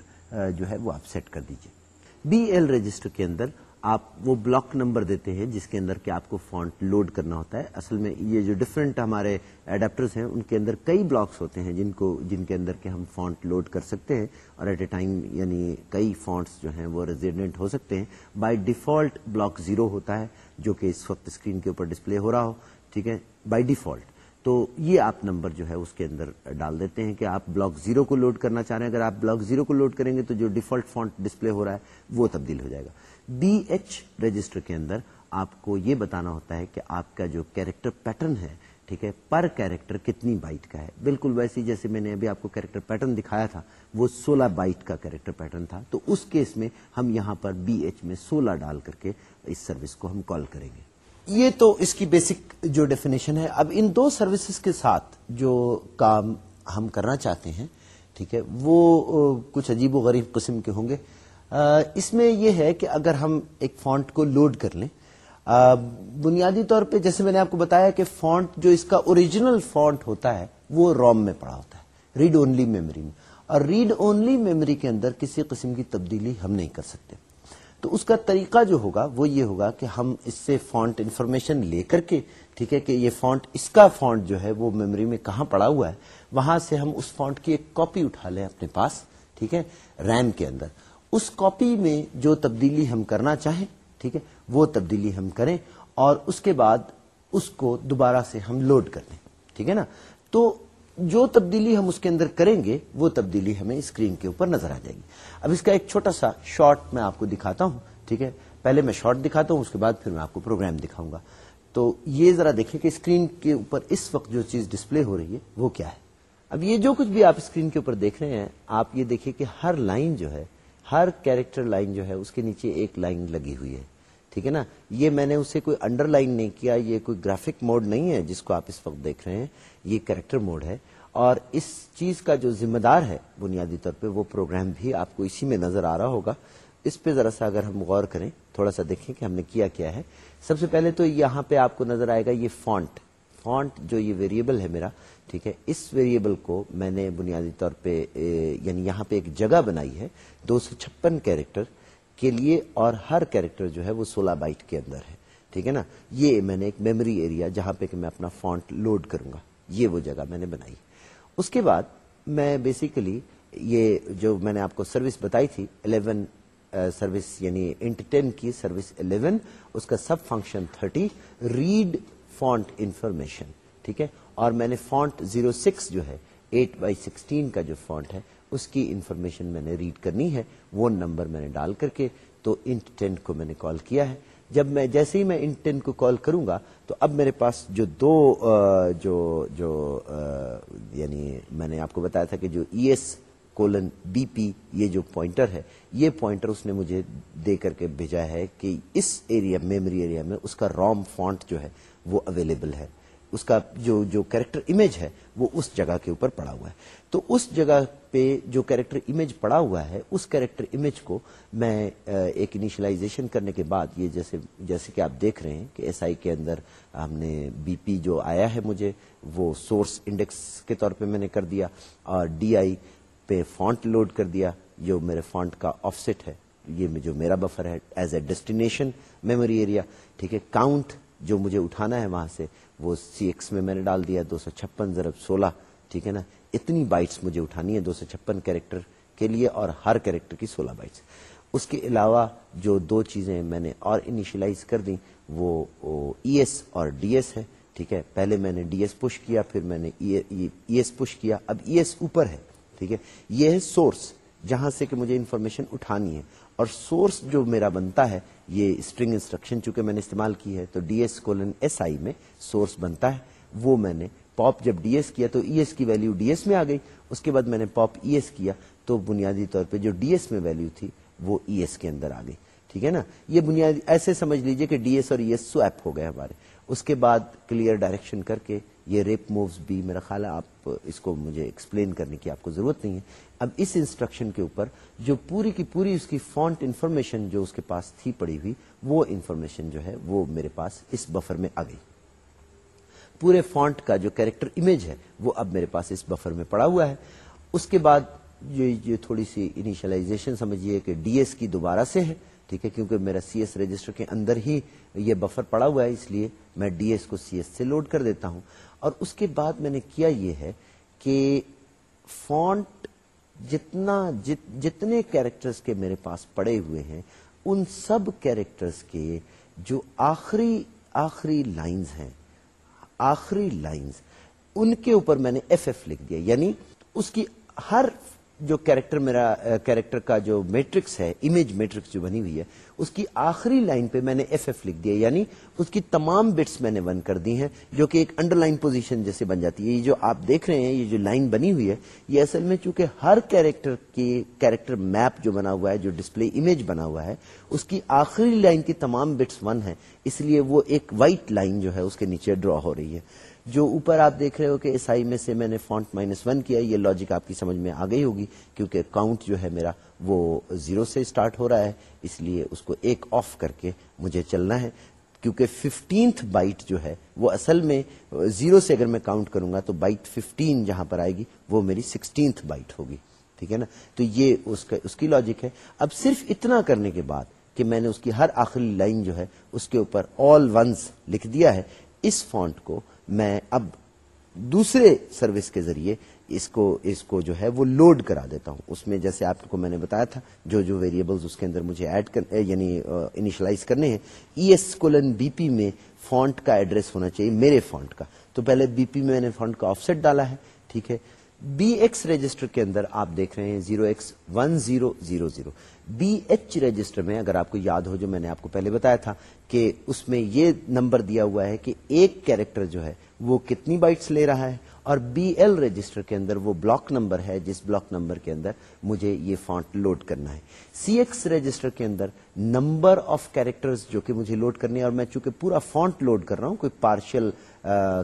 جو ہے وہ آپ سیٹ کر دیجیے۔ بی ایل رجسٹر کے اندر آپ وہ بلاک نمبر دیتے ہیں جس کے اندر کہ آپ کو فونٹ لوڈ کرنا ہوتا ہے۔ اصل میں یہ جو ڈفرینٹ ہمارے اڈیپٹرز ہیں، ان کے اندر کئی بلاکس ہوتے ہیں جن کو، جن کے اندر کے ہم فونٹ لوڈ کر سکتے ہیں اور ایٹ اے ٹائم یعنی کئی فونٹس جو ہیں وہ ریزیڈنٹ ہو سکتے ہیں۔ بائی ڈیفالٹ بلاک زیرو ہوتا ہے، جو کہ اس وقت اسکرین کے اوپر ڈسپلے ہو رہا ہو۔ ٹھیک ہے بائی ڈیفالٹ تو یہ آپ نمبر جو ہے اس کے اندر ڈال دیتے ہیں کہ آپ بلاک زیرو کو لوڈ کرنا چاہ رہے ہیں۔ اگر آپ بلاک زیرو کو لوڈ کریں گے تو جو ڈیفالٹ فونٹ ڈسپلے ہو رہا ہے، وہ تبدیل ہو جائے گا۔ بی ایچ رجسٹر کے اندر آپ کو یہ بتانا ہوتا ہے کہ آپ کا جو کیریکٹر پیٹرن ہے، ٹھیک ہے، پر کیریکٹر کتنی بائٹ کا ہے۔ بالکل ویسی جیسے میں نے ابھی آپ کو کیریکٹر پیٹرن دکھایا تھا، وہ سولہ بائٹ کا کیریکٹر پیٹرن تھا۔ تو اس کیس میں ہم یہاں پر بی ایچ میں سولہ ڈال کر کے اس سروس کو ہم کال کریں گے۔ یہ تو اس کی بیسک جو ڈیفینیشن ہے، اب ان دو سروسز کے ساتھ جو کام ہم کرنا چاہتے ہیں، ٹھیک ہے، وہ کچھ عجیب و غریب قسم کے ہوں گے۔ اس میں یہ ہے کہ اگر ہم ایک فونٹ کو لوڈ کر لیں بنیادی طور پہ جیسے میں نے آپ کو بتایا کہ فونٹ جو اس کا اوریجنل فونٹ ہوتا ہے، وہ روم میں پڑا ہوتا ہے ریڈ اونلی میموری میں۔ اور ریڈ اونلی میموری کے اندر کسی قسم کی تبدیلی ہم نہیں کر سکتے۔ تو اس کا طریقہ جو ہوگا وہ یہ ہوگا کہ ہم اس سے فونٹ انفارمیشن لے کر کے، ٹھیک ہے، کہ یہ فونٹ اس کا فونٹ جو ہے وہ میموری میں کہاں پڑا ہوا ہے، وہاں سے ہم اس فونٹ کی ایک کاپی اٹھا لیں اپنے پاس، ٹھیک ہے ریم کے اندر۔ اس کاپی میں جو تبدیلی ہم کرنا چاہیں، ٹھیک ہے، وہ تبدیلی ہم کریں اور اس کے بعد اس کو دوبارہ سے ہم لوڈ کر دیں ٹھیک ہے نا؟ تو جو تبدیلی ہم اس کے اندر کریں گے، وہ تبدیلی ہمیں اسکرین کے اوپر نظر آ جائے گی۔ اب اس کا ایک چھوٹا سا شارٹ میں آپ کو دکھاتا ہوں، ٹھیک ہے؟ پہلے میں شارٹ دکھاتا ہوں، اس کے بعد پھر میں آپ کو پروگرام دکھاؤں گا۔ تو یہ ذرا دیکھیں کہ اسکرین کے اوپر اس وقت جو چیز ڈسپلے ہو رہی ہے، وہ کیا ہے؟ اب یہ جو کچھ بھی آپ اسکرین کے اوپر دیکھ رہے ہیں، آپ یہ دیکھیں کہ ہر لائن جو ہے، ہر کیریکٹر لائن جو ہے، اس کے نیچے ایک لائن لگی ہوئی ہے۔ ٹھیک ہے نا؟ یہ میں نے اسے کوئی انڈر لائن نہیں کیا، یہ کوئی گرافک موڈ نہیں ہے جس کو آپ اس وقت دیکھ رہے ہیں، یہ کریکٹر موڈ ہے۔ اور اس چیز کا جو ذمہ دار ہے بنیادی طور پہ، وہ پروگرام بھی آپ کو اسی میں نظر آ رہا ہوگا۔ اس پہ ذرا سا اگر ہم غور کریں، تھوڑا سا دیکھیں کہ ہم نے کیا کیا ہے۔ سب سے پہلے تو یہاں پہ آپ کو نظر آئے گا یہ فونٹ۔ فونٹ جو یہ ویریبل ہے میرا، ٹھیک ہے، اس ویریبل کو میں نے بنیادی طور پہ یعنی یہاں پہ ایک جگہ بنائی ہے دو سو چھپن کیریکٹر کے لیے، اور ہر کیریکٹر جو ہے وہ سولہ بائٹ کے اندر ہے۔ ٹھیک ہے نا؟ یہ میں نے ایک میموری ایریا جہاں پہ کہ میں اپنا فونٹ لوڈ کروں گا۔ یہ وہ جگہ میں نے بنائی۔ اس کے بعد میں بیسیکلی یہ جو میں نے آپ کو سروس بتائی تھی 11 سروس یعنی انٹ ٹین کی سروس 11 اس کا sub function 30 read font information, ٹھیک ہے؟ اور میں نے فونٹ 06 جو ہے 8 بائی سکسٹین کا جو فونٹ ہے، اس کی انفارمیشن میں نے ریڈ کرنی ہے، وہ نمبر میں نے ڈال کر کے تو انٹرٹین کو میں نے کال کیا ہے۔ جب میں جیسے ہی میں ان ٹین کو کال کروں گا تو اب میرے پاس جو دو جو جو یعنی میں نے آپ کو بتایا تھا کہ جو E S colon B P یہ جو پوائنٹر ہے، یہ پوائنٹر اس نے مجھے دے کر کے بھیجا ہے کہ اس ایریا میموری ایریا میں اس کا روم فونٹ جو ہے وہ اویلیبل ہے۔ اس کا جو جو کیریکٹر امیج ہے وہ اس جگہ کے اوپر پڑا ہوا ہے۔ تو اس جگہ پہ جو کیریکٹر امیج پڑا ہوا ہے، اس کیریکٹر امیج کو میں ایک انیشلائزیشن کرنے کے بعد یہ جیسے جیسے کہ آپ دیکھ رہے ہیں کہ ایس آئی کے اندر ہم نے بی پی جو آیا ہے مجھے، وہ سورس انڈیکس کے طور پہ میں نے کر دیا اور ڈی آئی پہ فونٹ لوڈ کر دیا، جو میرے فونٹ کا آف سیٹ ہے، یہ جو میرا بفر ہے، as a destination memory area, ٹھیک ہے، کاؤنٹ جو مجھے اٹھانا ہے وہاں سے، وہ سی ایکس میں میں نے ڈال دیا، دو سو چھپن ضرب سولہ، ٹھیک ہے نا اتنی بائٹس مجھے اٹھانی ہے دو سو چھپن کیریکٹر کے لیے اور ہر کیریکٹر کی سولہ بائٹس۔ اس کے علاوہ جو دو چیزیں میں نے اور انیشلائز کر دی وہ ای ایس اور ڈی ایس ہے، ٹھیک ہے؟ پہلے میں نے ڈی ایس پش کیا، پھر میں نے ای ایس پش کیا۔ اب ای ایس اوپر ہے، ٹھیک ہے؟ یہ ہے سورس، جہاں سے کہ مجھے انفارمیشن اٹھانی ہے۔ اور سورس جو میرا بنتا ہے، یہ اسٹرنگ انسٹرکشن چونکہ میں نے استعمال کی ہے، تو D S colon S I میں سورس بنتا ہے، وہ میں نے پاپ جب ڈی ایس کیا تو ای ایس کی ویلو ڈی ایس میں آ گئی۔ اس کے بعد میں نے پاپ ای ایس کیا تو بنیادی طور پہ جو ڈی ایس میں ویلو تھی وہ ای ایس کے اندر آ گئی۔ ٹھیک ہے نا؟ یہ بنیادی ایسے سمجھ لیجیے کہ ڈی ایس اور ای ایس سویپ ہو گئے ہمارے۔ اس کے بعد کلیئر ڈائریکشن کر کے یہ ریپ مووز بھی میرا خیال ہے آپ اس کو مجھے ایکسپلین کرنے کی آپ کو ضرورت نہیں ہے۔ اب اس انسٹرکشن کے اوپر جو پوری کی پوری اس کی فونٹ انفارمیشن جو اس کے پاس تھی پڑی ہوئی وہ انفارمیشن جو ہے وہ میرے پاس اس بفر میں آ گئی۔ پورے فونٹ کا جو کیریکٹر امیج ہے وہ اب میرے پاس اس بفر میں پڑا ہوا ہے۔ اس کے بعد جو تھوڑی سی انیشلائزیشن سمجھیے کہ ڈی ایس کی دوبارہ سے ہے ٹھیک ہے؟ کیونکہ میرا سی ایس رجسٹر کے اندر ہی یہ بفر پڑا ہوا ہے اس لیے میں ڈی ایس کو سی ایس سے لوڈ کر دیتا ہوں۔ اور اس کے بعد میں نے کیا یہ ہے کہ فونٹ جتنا جت, جتنے کیریکٹرز کے میرے پاس پڑے ہوئے ہیں ان سب کیریکٹرز کے جو آخری آخری لائنز ہیں آخری لائنز، ان کے اوپر میں نے ایف ایف لکھ دیا یعنی اس کی ہر جو کیریکٹر میرا کیریکٹر کا جو میٹرکس ہے امیج میٹرکس جو بنی ہوئی ہے، اس کی آخری لائن پہ میں نے ایف ایف لکھ دیا یعنی اس کی تمام بٹس میں نے ون کر دی ہیں، جو کہ ایک انڈر لائن پوزیشن جیسے بن جاتی ہے۔ یہ جو آپ دیکھ رہے ہیں، یہ جو لائن بنی ہوئی ہے، یہ اصل میں چونکہ ہر کیریکٹر کی، کیریکٹر میپ جو بنا ہوا ہے، جو ڈسپلے امیج بنا ہوا ہے، اس کی آخری لائن کی تمام بٹس ون ہے اس لیے وہ ایک وائٹ لائن جو ہے، اس کے نیچے ڈرا ہو رہی ہے۔ جو اوپر آپ دیکھ رہے ہو کہ اس آئی میں سے میں نے فونٹ مائنس ون کیا یہ لاجک آپ کی سمجھ میں آ گئی ہوگی، کیونکہ کاؤنٹ جو ہے میرا وہ زیرو سے اسٹارٹ ہو رہا ہے، اس لیے اس کو ایک آف کر کے مجھے چلنا ہے، کیونکہ ففٹینتھ بائٹ جو ہے وہ اصل میں زیرو سے اگر میں کاؤنٹ کروں گا تو بائٹ ففٹین جہاں پر آئے گی، وہ میری سکسٹینتھ بائٹ ہوگی، ٹھیک ہے نا؟ تو یہ اس کا اس کی لاجک ہے۔ اب صرف اتنا کرنے کے بعد کہ میں نے اس کی ہر آخری لائن جو ہے اس کے اوپر آل ونس لکھ دیا ہے، اس فونٹ کو میں اب دوسرے سروس کے ذریعے اس کو اس کو جو ہے وہ لوڈ کرا دیتا ہوں۔ اس میں جیسے آپ کو میں نے بتایا تھا، جو جو ویریبلز اس کے اندر مجھے ایڈ کر یعنی انیشلائز کرنے ہیں E S colon B P میں فونٹ کا ایڈریس ہونا چاہیے، میرے فونٹ کا۔ تو پہلے بی پی میں نے فونٹ کا آف سیٹ ڈالا ہے، ٹھیک ہے؟ بی ایکس رجسٹر کے اندر آپ دیکھ رہے ہیں zero X one zero zero zero B H register میں اگر آپ کو یاد ہو جو میں نے آپ کو پہلے بتایا تھا کہ اس میں یہ نمبر دیا ہوا ہے کہ ایک کیریکٹر جو ہے وہ کتنی بائٹس لے رہا ہے اور بی ایل رجسٹر کے اندر وہ بلاک نمبر ہے، جس بلاک نمبر کے اندر مجھے یہ فونٹ لوڈ کرنا ہے۔ سی ایکس رجسٹر کے اندر نمبر آف کیریکٹرز جو کہ مجھے لوڈ کرنے اور میں چونکہ پورا فونٹ لوڈ کر رہا ہوں، کوئی پارشل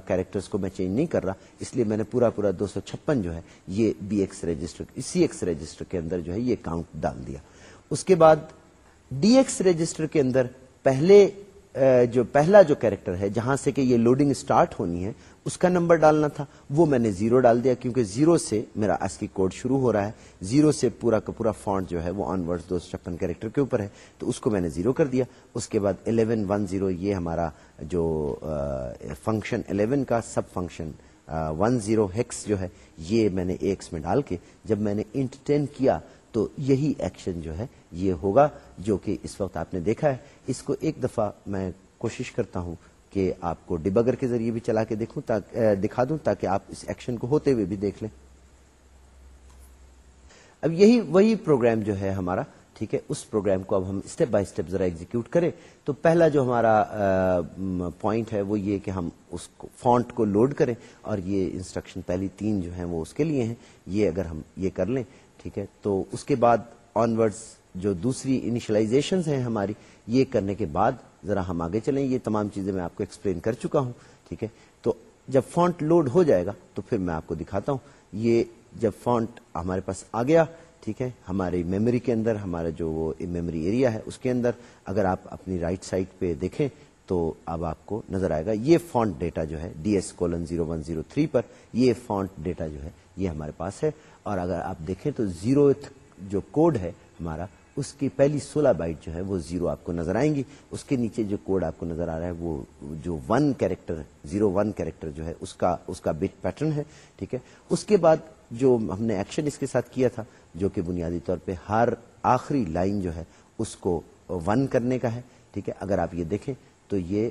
کیریکٹرز کو میں چینج نہیں کر رہا، اس لیے میں نے پورا پورا دو سو چھپن جو ہے یہ B X register, C X register کے اندر جو ہے یہ کاؤنٹ ڈال دیا۔ اس کے بعد ڈی ایکس رجسٹر کے اندر پہلے جو پہلا جو کیریکٹر ہے، جہاں سے کہ یہ لوڈنگ سٹارٹ ہونی ہے اس کا نمبر ڈالنا تھا، وہ میں نے زیرو ڈال دیا کیونکہ زیرو سے میرا ایس کی کوڈ شروع ہو رہا ہے۔ زیرو سے پورا کا پورا فونٹ جو ہے وہ آن ورڈ دو چھپن کیریکٹر کے اوپر ہے۔ تو اس کو میں نے زیرو کر دیا۔ اس کے بعد الیون ون زیرو یہ ہمارا جو فنکشن الیون کا sub function one zero hex جو ہے، یہ میں نے ایکس میں ڈال کے جب میں نے انٹ ٹین کیا تو یہی ایکشن جو ہے یہ ہوگا جو کہ اس وقت آپ نے دیکھا ہے۔ اس کو ایک دفعہ میں کوشش کرتا ہوں کہ آپ کو ڈبگر کے ذریعے بھی چلا کے دیکھوں دکھا دوں تاکہ آپ اس ایکشن کو ہوتے ہوئے بھی دیکھ لیں۔ اب یہی وہی پروگرام جو ہے ہمارا، ٹھیک ہے، اس پروگرام کو اب ہم اسٹیپ بائی اسٹیپ ذرا ایگزیکیوٹ کریں۔ تو پہلا جو ہمارا پوائنٹ ہے وہ یہ کہ ہم اس کو فونٹ کو لوڈ کریں اور یہ انسٹرکشن پہلی تین جو ہیں وہ اس کے لیے ہیں۔ یہ اگر ہم یہ کر لیں، ٹھیک ہے، تو اس کے بعد آنورڈس جو دوسری انیشلائزیشن ہیں ہماری یہ کرنے کے بعد ذرا ہم آگے چلیں، یہ تمام چیزیں میں آپ کو ایکسپلین کر چکا ہوں، ٹھیک ہے؟ تو جب فونٹ لوڈ ہو جائے گا، تو پھر میں آپ کو دکھاتا ہوں۔ یہ جب فونٹ ہمارے پاس آ گیا، ٹھیک ہے؟ ہماری میموری کے اندر، ہمارا جو وہ میموری ایریا ہے، اس کے اندر اگر آپ اپنی رائٹ سائڈ پہ دیکھیں، تو اب آپ کو نظر آئے گا، یہ فونٹ ڈیٹا جو ہے D S colon zero one zero three پر یہ فونٹ ڈیٹا جو ہے، یہ ہمارے پاس ہے۔ اور اگر آپ دیکھیں تو زیرو جو کوڈ ہے ہمارا اس کی پہلی سولہ بائٹ جو ہے وہ زیرو آپ کو نظر آئیں گی۔ اس کے نیچے جو کوڈ آپ کو نظر آ رہا ہے وہ جو one character, zero one character جو ہے اس کا اس کا بٹ پیٹرن ہے، ٹھیک ہے۔ اس کے بعد جو ہم نے ایکشن اس کے ساتھ کیا تھا، جو کہ بنیادی طور پہ ہر آخری لائن جو ہے اس کو ون کرنے کا ہے، ٹھیک ہے۔ اگر آپ یہ دیکھیں تو یہ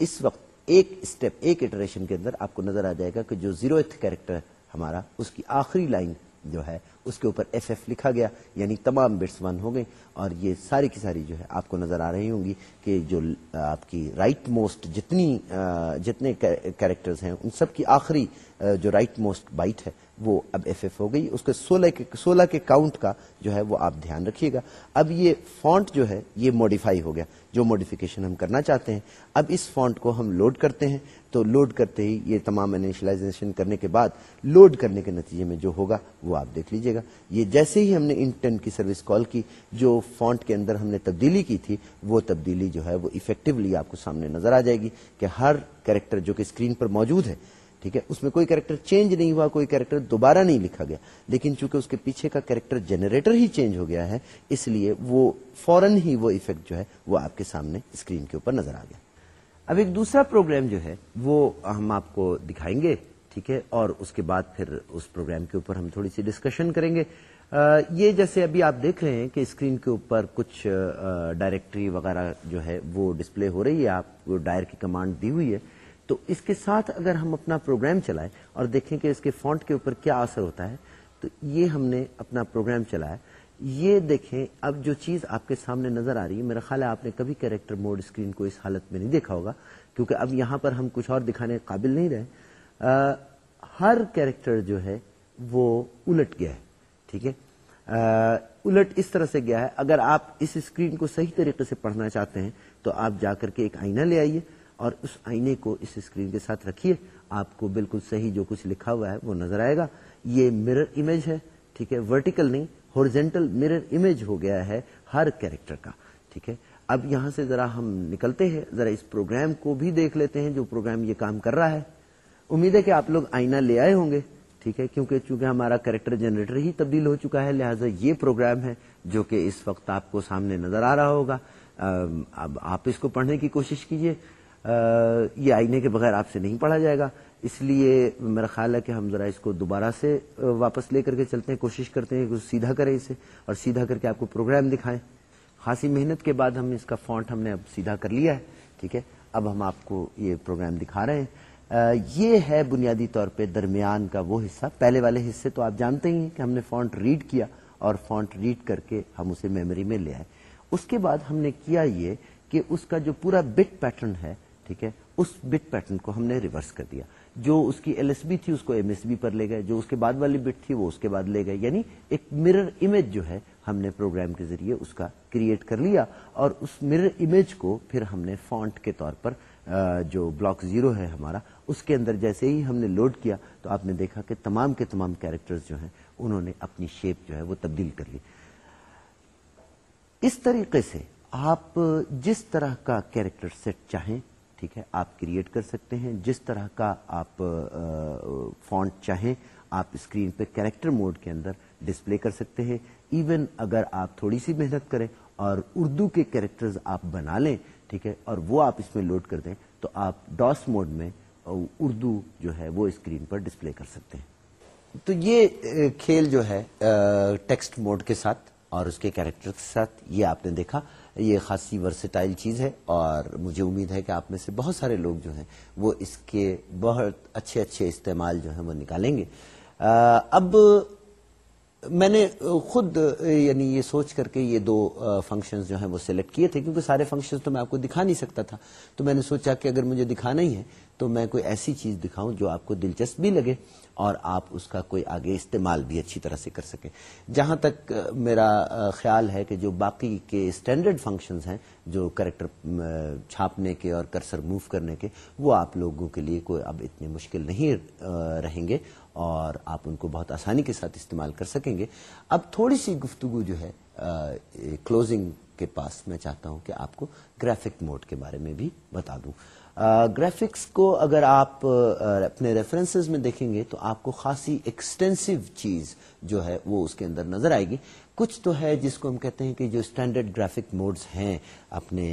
اس وقت ایک اسٹیپ، ایک اٹریشن کے اندر آپ کو نظر آ جائے گا کہ جو زیرو ایتھ کیریکٹر ہمارا، اس کی آخری لائن جو ہے، اس کے اوپر ایف ایف لکھا گیا یعنی تمام بٹس ون ہو گئے اور یہ ساری کی ساری جو ہے آپ کو نظر آ رہی ہوں گی کہ جو آپ کی رائٹ موسٹ جتنی جتنے کیریکٹرز ہیں، ان سب کی آخری جو رائٹ موسٹ بائٹ ہے وہ اب ایف ایف ہو گئی۔ اس کے سولہ کے سولہ کے کاؤنٹ کا جو ہے وہ آپ دھیان رکھیے گا۔ اب یہ فونٹ جو ہے یہ موڈیفائی ہو گیا۔ جو موڈیفیکیشن ہم کرنا چاہتے ہیں۔ اب اس فونٹ کو ہم لوڈ کرتے ہیں۔ تو لوڈ کرتے ہی یہ تمام انیشلائزیشن کرنے کے بعد لوڈ کرنے کے نتیجے میں جو ہوگا وہ آپ دیکھ لیجیے گا۔ یہ جیسے ہی ہم نے انٹن کی سروس کال کی، جو فونٹ کے اندر ہم نے تبدیلی کی تھی، وہ تبدیلی جو ہے وہ افیکٹولی آپ کو سامنے نظر آ جائے گی کہ ہر کریکٹر جو کہ اسکرین پر موجود ہے ٹھیک ہے؟ اس میں کوئی کریکٹر چینج نہیں ہوا، کوئی کریکٹر دوبارہ نہیں لکھا گیا۔ لیکن چونکہ اس کے پیچھے کا کریکٹر جنریٹر ہی چینج ہو گیا ہے، اس لیے وہ فوراً ہی وہ افیکٹ جو ہے، وہ آپ کے سامنے اسکرین کے اوپر نظر آ گیا۔ اب ایک دوسرا پروگرام جو ہے، وہ ہم آپ کو دکھائیں گے، ٹھیک ہے؟ اور اس کے بعد پھر اس پروگرام کے اوپر ہم تھوڑی سی ڈسکشن کریں گے۔ یہ جیسے ابھی آپ دیکھ رہے ہیں کہ اسکرین کے اوپر کچھ ڈائریکٹری وغیرہ جو ہے، وہ ڈسپلے ہو رہی ہے، آپ کو ڈائر کی کمانڈ دی ہوئی ہے۔ تو اس کے ساتھ اگر ہم اپنا پروگرام چلائیں اور دیکھیں کہ اس کے فونٹ کے اوپر کیا اثر ہوتا ہے، تو یہ ہم نے اپنا پروگرام چلایا۔ یہ دیکھیں، اب جو چیز آپ کے سامنے نظر آ رہی ہے، میرا خیال ہے آپ نے کبھی کریکٹر موڈ اسکرین کو اس حالت میں نہیں دیکھا ہوگا، کیونکہ اب یہاں پر ہم کچھ اور دکھانے قابل نہیں رہے۔ ہر کیریکٹر جو ہے، وہ الٹ گیا ہے، ٹھیک ہے؟ الٹ اس طرح سے گیا ہے، اگر آپ اس اسکرین کو صحیح طریقے سے پڑھنا چاہتے ہیں، تو آپ جا کر کے ایک آئینہ لے آئیے۔ اور اس آئینے کو اس اسکرین کے ساتھ رکھیے، آپ کو بالکل صحیح جو کچھ لکھا ہوا ہے وہ نظر آئے گا۔ یہ مرر امیج ہے، ٹھیک ہے؟ ورٹیکل نہیں ہورجینٹل مرر امیج ہو گیا ہے ہر کیریکٹر کا، ٹھیک ہے؟ اب یہاں سے ذرا ہم نکلتے ہیں، ذرا اس پروگرام کو بھی دیکھ لیتے ہیں جو پروگرام یہ کام کر رہا ہے۔ امید ہے کہ آپ لوگ آئینہ لے آئے ہوں گے، ٹھیک ہے؟ کیونکہ چونکہ ہمارا کریکٹر جنریٹر ہی تبدیل ہو چکا ہے، لہٰذا یہ پروگرام ہے جو کہ اس وقت آپ کو سامنے نظر آ رہا ہوگا۔ اب آپ اس کو پڑھنے کی کوشش کیجیے یہ آئینے کے بغیر آپ سے نہیں پڑھا جائے گا۔ اس لیے میرا خیال ہے کہ ہم ذرا اس کو دوبارہ سے واپس لے کر کے چلتے ہیں، کوشش کرتے ہیں کہ سیدھا کریں اسے اور سیدھا کر کے آپ کو پروگرام دکھائیں۔ خاصی محنت کے بعد ہم اس کا فونٹ ہم نے اب سیدھا کر لیا ہے، ٹھیک ہے؟ اب ہم آپ کو یہ پروگرام دکھا رہے ہیں۔ یہ ہے بنیادی طور پہ درمیان کا وہ حصہ۔ پہلے والے حصے تو آپ جانتے ہی ہیں کہ ہم نے فونٹ ریڈ کیا اور فونٹ ریڈ کر کے ہم اسے میموری میں لے آئے۔ اس کے بعد ہم نے کیا یہ کہ اس کا جو پورا بٹ پیٹرن ہے ٹھیک ہے؟ اس بٹ پیٹرن کو ہم نے ریورس کر دیا۔ جو اس کی ایل ایس بی تھی، اس کو ایم ایس بی پر لے گئے۔ جو اس کے بعد والی بٹ تھی، وہ اس کے بعد لے گئے۔ یعنی ایک مرر امیج جو ہے، ہم نے پروگرام کے ذریعے اس کا کریٹ کر لیا۔ اور اس مرر امیج کو پھر ہم نے فونٹ کے طور پر جو بلاک زیرو ہے ہمارا، اس کے اندر جیسے ہی ہم نے لوڈ کیا، تو آپ نے دیکھا کہ تمام کے تمام کیریکٹر جو ہیں، انہوں نے اپنی شیپ جو ہے، وہ تبدیل کر لی۔ اس طریقے سے آپ جس طرح کا کیریکٹر سیٹ چاہیں ٹھیک ہے، آپ کریٹ کر سکتے ہیں۔ جس طرح کا آپ فونٹ چاہیں، آپ اسکرین پہ کریکٹر موڈ کے اندر ڈسپلے کر سکتے ہیں۔ ایون اگر آپ تھوڑی سی محنت کریں اور اردو کے کیریکٹرز آپ بنا لیں، ٹھیک ہے، اور وہ آپ اس میں لوڈ کر دیں، تو آپ ڈاس موڈ میں اردو جو ہے وہ اسکرین پر ڈسپلے کر سکتے ہیں۔ تو یہ کھیل جو ہے ٹیکسٹ موڈ کے ساتھ اور اس کے کیریکٹر کے ساتھ، یہ آپ نے دیکھا۔ یہ خاصی ورسٹائل چیز ہے اور مجھے امید ہے کہ آپ میں سے بہت سارے لوگ جو ہیں وہ اس کے بہت اچھے اچھے استعمال جو ہیں وہ نکالیں گے۔ اب میں نے خود یعنی یہ سوچ کر کے یہ دو فنکشنز جو ہیں وہ سلیکٹ کیے تھے، کیونکہ سارے فنکشنز تو میں آپ کو دکھا نہیں سکتا تھا۔ تو میں نے سوچا کہ اگر مجھے دکھانا ہی ہے تو میں کوئی ایسی چیز دکھاؤں جو آپ کو دلچسپ بھی لگے اور آپ اس کا کوئی آگے استعمال بھی اچھی طرح سے کر سکیں۔ جہاں تک میرا خیال ہے کہ جو باقی کے اسٹینڈرڈ فنکشنز ہیں، جو کریکٹر چھاپنے کے اور کرسر موو کرنے کے، وہ آپ لوگوں کے لیے کوئی اب اتنے مشکل نہیں رہیں گے اور آپ ان کو بہت آسانی کے ساتھ استعمال کر سکیں گے۔ اب تھوڑی سی گفتگو جو ہے کلوزنگ کے پاس میں چاہتا ہوں کہ آپ کو گرافک موڈ کے بارے میں بھی بتا دوں۔ گرافکس کو اگر آپ اپنے ریفرنسز میں دیکھیں گے تو آپ کو خاصی ایکسٹینسو چیز جو ہے وہ اس کے اندر نظر آئے گی۔ کچھ تو ہے جس کو ہم کہتے ہیں کہ جو اسٹینڈرڈ گرافک موڈز ہیں اپنے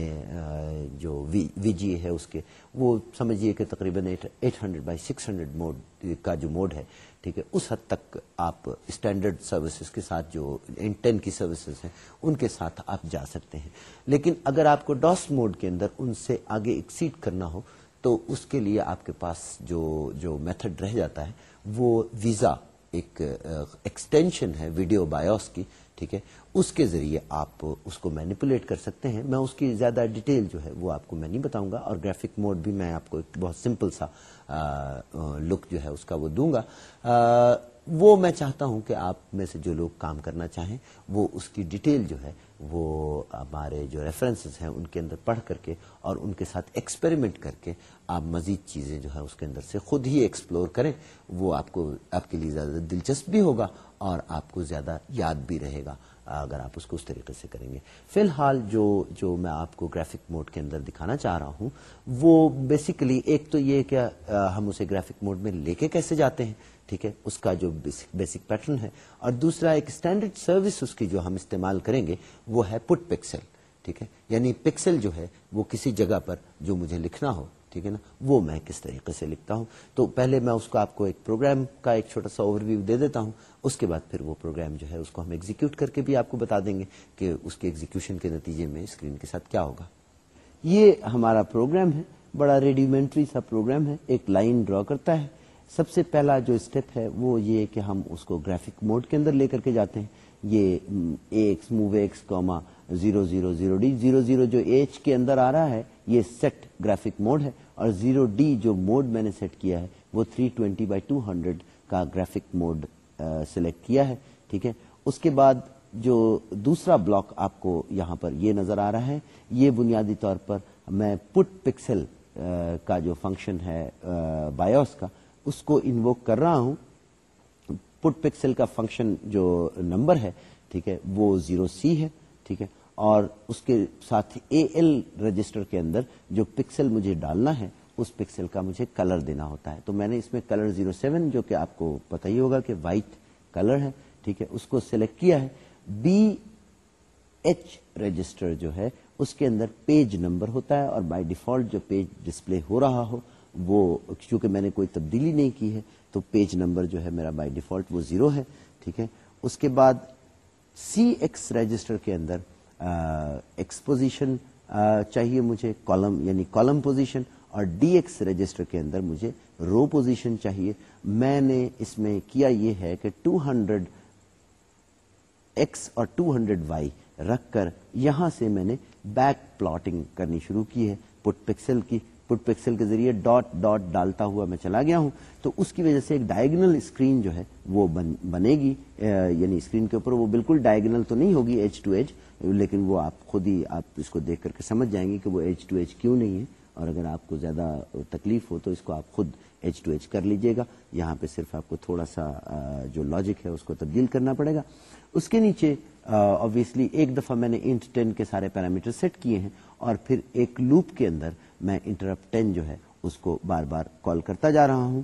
جو وی جی ہے اس کے، وہ سمجھیے کہ تقریباً eight hundred by six hundred mode کا جو موڈ ہے ٹھیک ہے، اس حد تک آپ اسٹینڈرڈ سروسز کے ساتھ جو انٹین کی سروسز ہیں، ان کے ساتھ آپ جا سکتے ہیں۔ لیکن اگر آپ کو ڈاس موڈ کے اندر ان سے آگے ایکسیڈ کرنا ہو، تو اس کے لیے آپ کے پاس جو جو میتھڈ رہ جاتا ہے، وہ ویزا ایک ایکسٹینشن ہے، ویڈیو بایوس کی۔ ٹھیک ہے؟ اس کے ذریعے آپ اس کو مینیپولیٹ کر سکتے ہیں۔ میں اس کی زیادہ ڈیٹیل جو ہے وہ آپ کو میں نہیں بتاؤں گا اور گرافک موڈ بھی میں آپ کو ایک بہت سمپل سا لک جو ہے اس کا وہ دوں گا۔ وہ میں چاہتا ہوں کہ آپ میں سے جو لوگ کام کرنا چاہیں، وہ اس کی ڈیٹیل جو ہے وہ ہمارے جو ریفرنسز ہیں ان کے اندر پڑھ کر کے اور ان کے ساتھ ایکسپیریمنٹ کر کے آپ مزید چیزیں جو ہے اس کے اندر سے خود ہی ایکسپلور کریں۔ وہ آپ کو، آپ کے لیے زیادہ دلچسپ بھی ہوگا اور آپ کو زیادہ یاد بھی رہے گا اگر آپ اس کو اس طریقے سے کریں گے۔ فی الحال جو جو میں آپ کو گرافک موڈ کے اندر دکھانا چاہ رہا ہوں، وہ بیسیکلی ایک تو یہ کہ ہم اسے گرافک موڈ میں لے کے کیسے جاتے ہیں، ٹھیک ہے؟ اس کا جو بیسک پیٹرن ہے۔ اور دوسرا، ایک اسٹینڈرڈ سروس اس کی جو ہم استعمال کریں گے، وہ ہے پٹ پکسل ٹھیک ہے؟ یعنی پکسل جو ہے، وہ کسی جگہ پر جو مجھے لکھنا ہو ٹھیک ہے نا؟ وہ میں کس طریقے سے لکھتا ہوں؟ تو پہلے میں اس کو آپ کو ایک پروگرام کا ایک چھوٹا سا اوور ویو دے دیتا ہوں، اس کے بعد پھر وہ پروگرام جو ہے اس کو ہم ایگزیکیوٹ کر کے بھی آپ کو بتا دیں گے کہ اس کے ایگزیکیوشن کے نتیجے میں اسکرین کے ساتھ کیا ہوگا۔ یہ ہمارا پروگرام ہے، بڑا ریڈیومنٹری سا پروگرام ہے، ایک لائن ڈرا کرتا ہے۔ سب سے پہلا جو اسٹیپ ہے وہ یہ کہ ہم اس کو گرافک موڈ کے اندر لے کر کے جاتے ہیں۔ یہ X move X comma zero zero zero D zero zero جو ایچ کے اندر آ رہا ہے، یہ سیٹ گرافک موڈ ہے، اور زیرو ڈی جو موڈ میں نے سیٹ کیا ہے، وہ 320 ٹوینٹی بائی ٹو ہنڈریڈ کا گرافک موڈ سلیکٹ کیا ہے، ٹھیک ہے؟ اس کے بعد جو دوسرا بلاک آپ کو یہاں پر یہ نظر آ رہا ہے، یہ بنیادی طور پر میں پٹ پکسل کا جو فنکشن ہے بایوس کا، اس کو انووک کر رہا ہوں۔ پٹ پکسل کا فنکشن جو نمبر ہے، ٹھیک ہے، وہ زیرو سی ہے، ٹھیک ہے؟ اور اس کے ساتھ اے ایل رجسٹر کے اندر جو پکسل مجھے ڈالنا ہے، اس پکسل کا مجھے کلر دینا ہوتا ہے۔ تو میں نے اس میں کلر زیرو سیون جو کہ آپ کو پتہ ہی ہوگا کہ وائٹ کلر ہے، ٹھیک ہے، اس کو سلیکٹ کیا ہے۔ بی ایچ رجسٹر جو ہے، اس کے اندر پیج نمبر ہوتا ہے اور بائی ڈیفالٹ جو پیج ڈسپلے ہو رہا ہو، وہ چونکہ میں نے کوئی تبدیلی نہیں کی ہے، تو پیج نمبر جو ہے میرا بائی ڈیفالٹ وہ زیرو ہے، ٹھیک ہے۔ اس کے بعد سی ایکس رجسٹر کے اندر ایکسپوزیشن چاہیے مجھے کالم یعنی کالم پوزیشن اور ڈی ایکس رجسٹر کے اندر مجھے رو پوزیشن چاہیے۔ میں نے اس میں کیا یہ ہے کہ 200 ہنڈریڈ ایکس اور 200 ہنڈریڈ وائی رکھ کر یہاں سے میں نے بیک پلاٹنگ کرنی شروع کی ہے۔ پٹ پکسل کی پٹ پکسل کے ذریعے ڈاٹ ڈاٹ ڈالتا ہوا میں چلا گیا ہوں۔ تو اس کی وجہ سے ایک ڈائگنل اسکرین جو ہے وہ بنے گی۔ یعنی اسکرین کے اوپر وہ بالکل ڈائگنل تو نہیں ہوگی ایچ ٹو ایچ لیکن وہ آپ خود ہی آپ اس کو دیکھ کر کے سمجھ جائیں گے کہ وہ ایچ ٹو ایچ کیوں نہیں ہے۔ اور اگر آپ کو زیادہ تکلیف ہو تو اس کو آپ خود ایچ ٹو ایچ کر لیجیے گا۔ یہاں پہ صرف آپ کو تھوڑا سا جو لاجک ہے اس کو تبدیل کرنا پڑے گا۔ اس کے نیچے آبویسلی ایک دفعہ میں نے انٹ ٹین کے سارے پیرامیٹر سیٹ کیے ہیں اور پھر ایک لوپ کے اندر میں انٹرپٹ ٹین جو ہے اس کو بار بار کال کرتا جا رہا ہوں۔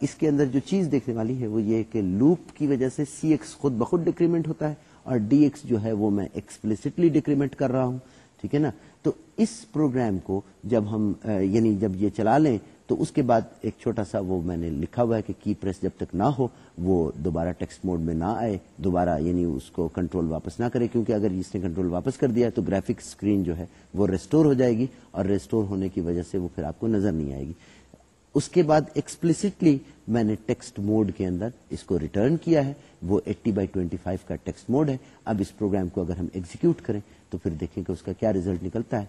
اس کے اندر جو چیز دیکھنے والی ہے وہ یہ کہ لوپ کی وجہ سے سی ایکس خود بخود ڈیکریمنٹ ہوتا ہے۔ اور ڈی ایکس جو ہے وہ میں ایکسپلسٹلی ڈیکریمنٹ کر رہا ہوں، ٹھیک ہے نا؟ تو اس پروگرام کو جب ہم یعنی جب یہ چلا لیں، تو اس کے بعد ایک چھوٹا سا وہ میں نے لکھا ہوا ہے کہ کی پریس جب تک نہ ہو، وہ دوبارہ ٹیکسٹ موڈ میں نہ آئے، دوبارہ یعنی اس کو کنٹرول واپس نہ کرے، کیونکہ اگر اس نے کنٹرول واپس کر دیا تو گرافک اسکرین جو ہے وہ ریسٹور ہو جائے گی اور ریسٹور ہونے کی وجہ سے وہ پھر آپ کو نظر نہیں آئے گی۔ اس کے بعد ایکسپلسٹلی میں نے ٹیکسٹ موڈ کے اندر اس کو ریٹرن کیا ہے۔ وہ ایٹی بائی ٹوینٹی فائیو کا ٹیکسٹ موڈ ہے۔ اب اس پروگرام کو اگر ہم ایگزیکیوٹ کریں تو پھر دیکھیں کہ اس کا کیا ریزلٹ نکلتا ہے۔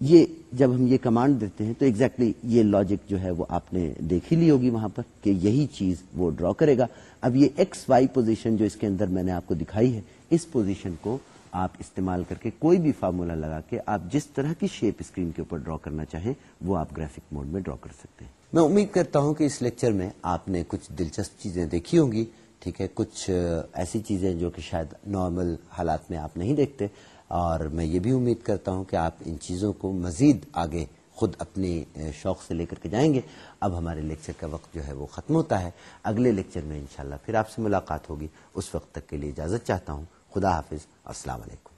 یہ جب ہم یہ کمانڈ دیتے ہیں تو ایگزیکٹلی exactly یہ لاجک جو ہے وہ آپ نے دیکھ ہی لی ہوگی وہاں پر کہ یہی چیز وہ ڈرا کرے گا۔ اب یہ ایکس وائی پوزیشن جو اس کے اندر میں نے آپ کو دکھائی ہے، اس پوزیشن کو آپ استعمال کر کے کوئی بھی فارمولا لگا کے آپ جس طرح کی شیپ اسکرین کے اوپر ڈرا کرنا چاہیں، وہ آپ گرافک موڈ میں ڈرا کر سکتے ہیں۔ میں امید کرتا ہوں کہ اس لیکچر میں آپ نے کچھ دلچسپ چیزیں دیکھی ہوں گی، ٹھیک ہے؟ کچھ ایسی چیزیں جو کہ شاید نارمل حالات میں آپ نہیں دیکھتے۔ اور میں یہ بھی امید کرتا ہوں کہ آپ ان چیزوں کو مزید آگے خود اپنی شوق سے لے کر کے جائیں گے۔ اب ہمارے لیکچر کا وقت جو ہے وہ ختم ہوتا ہے۔ اگلے لیکچر میں انشاءاللہ پھر آپ سے ملاقات ہوگی۔ اس وقت تک کے لیے اجازت چاہتا ہوں۔ خدا حافظ السلام علیکم۔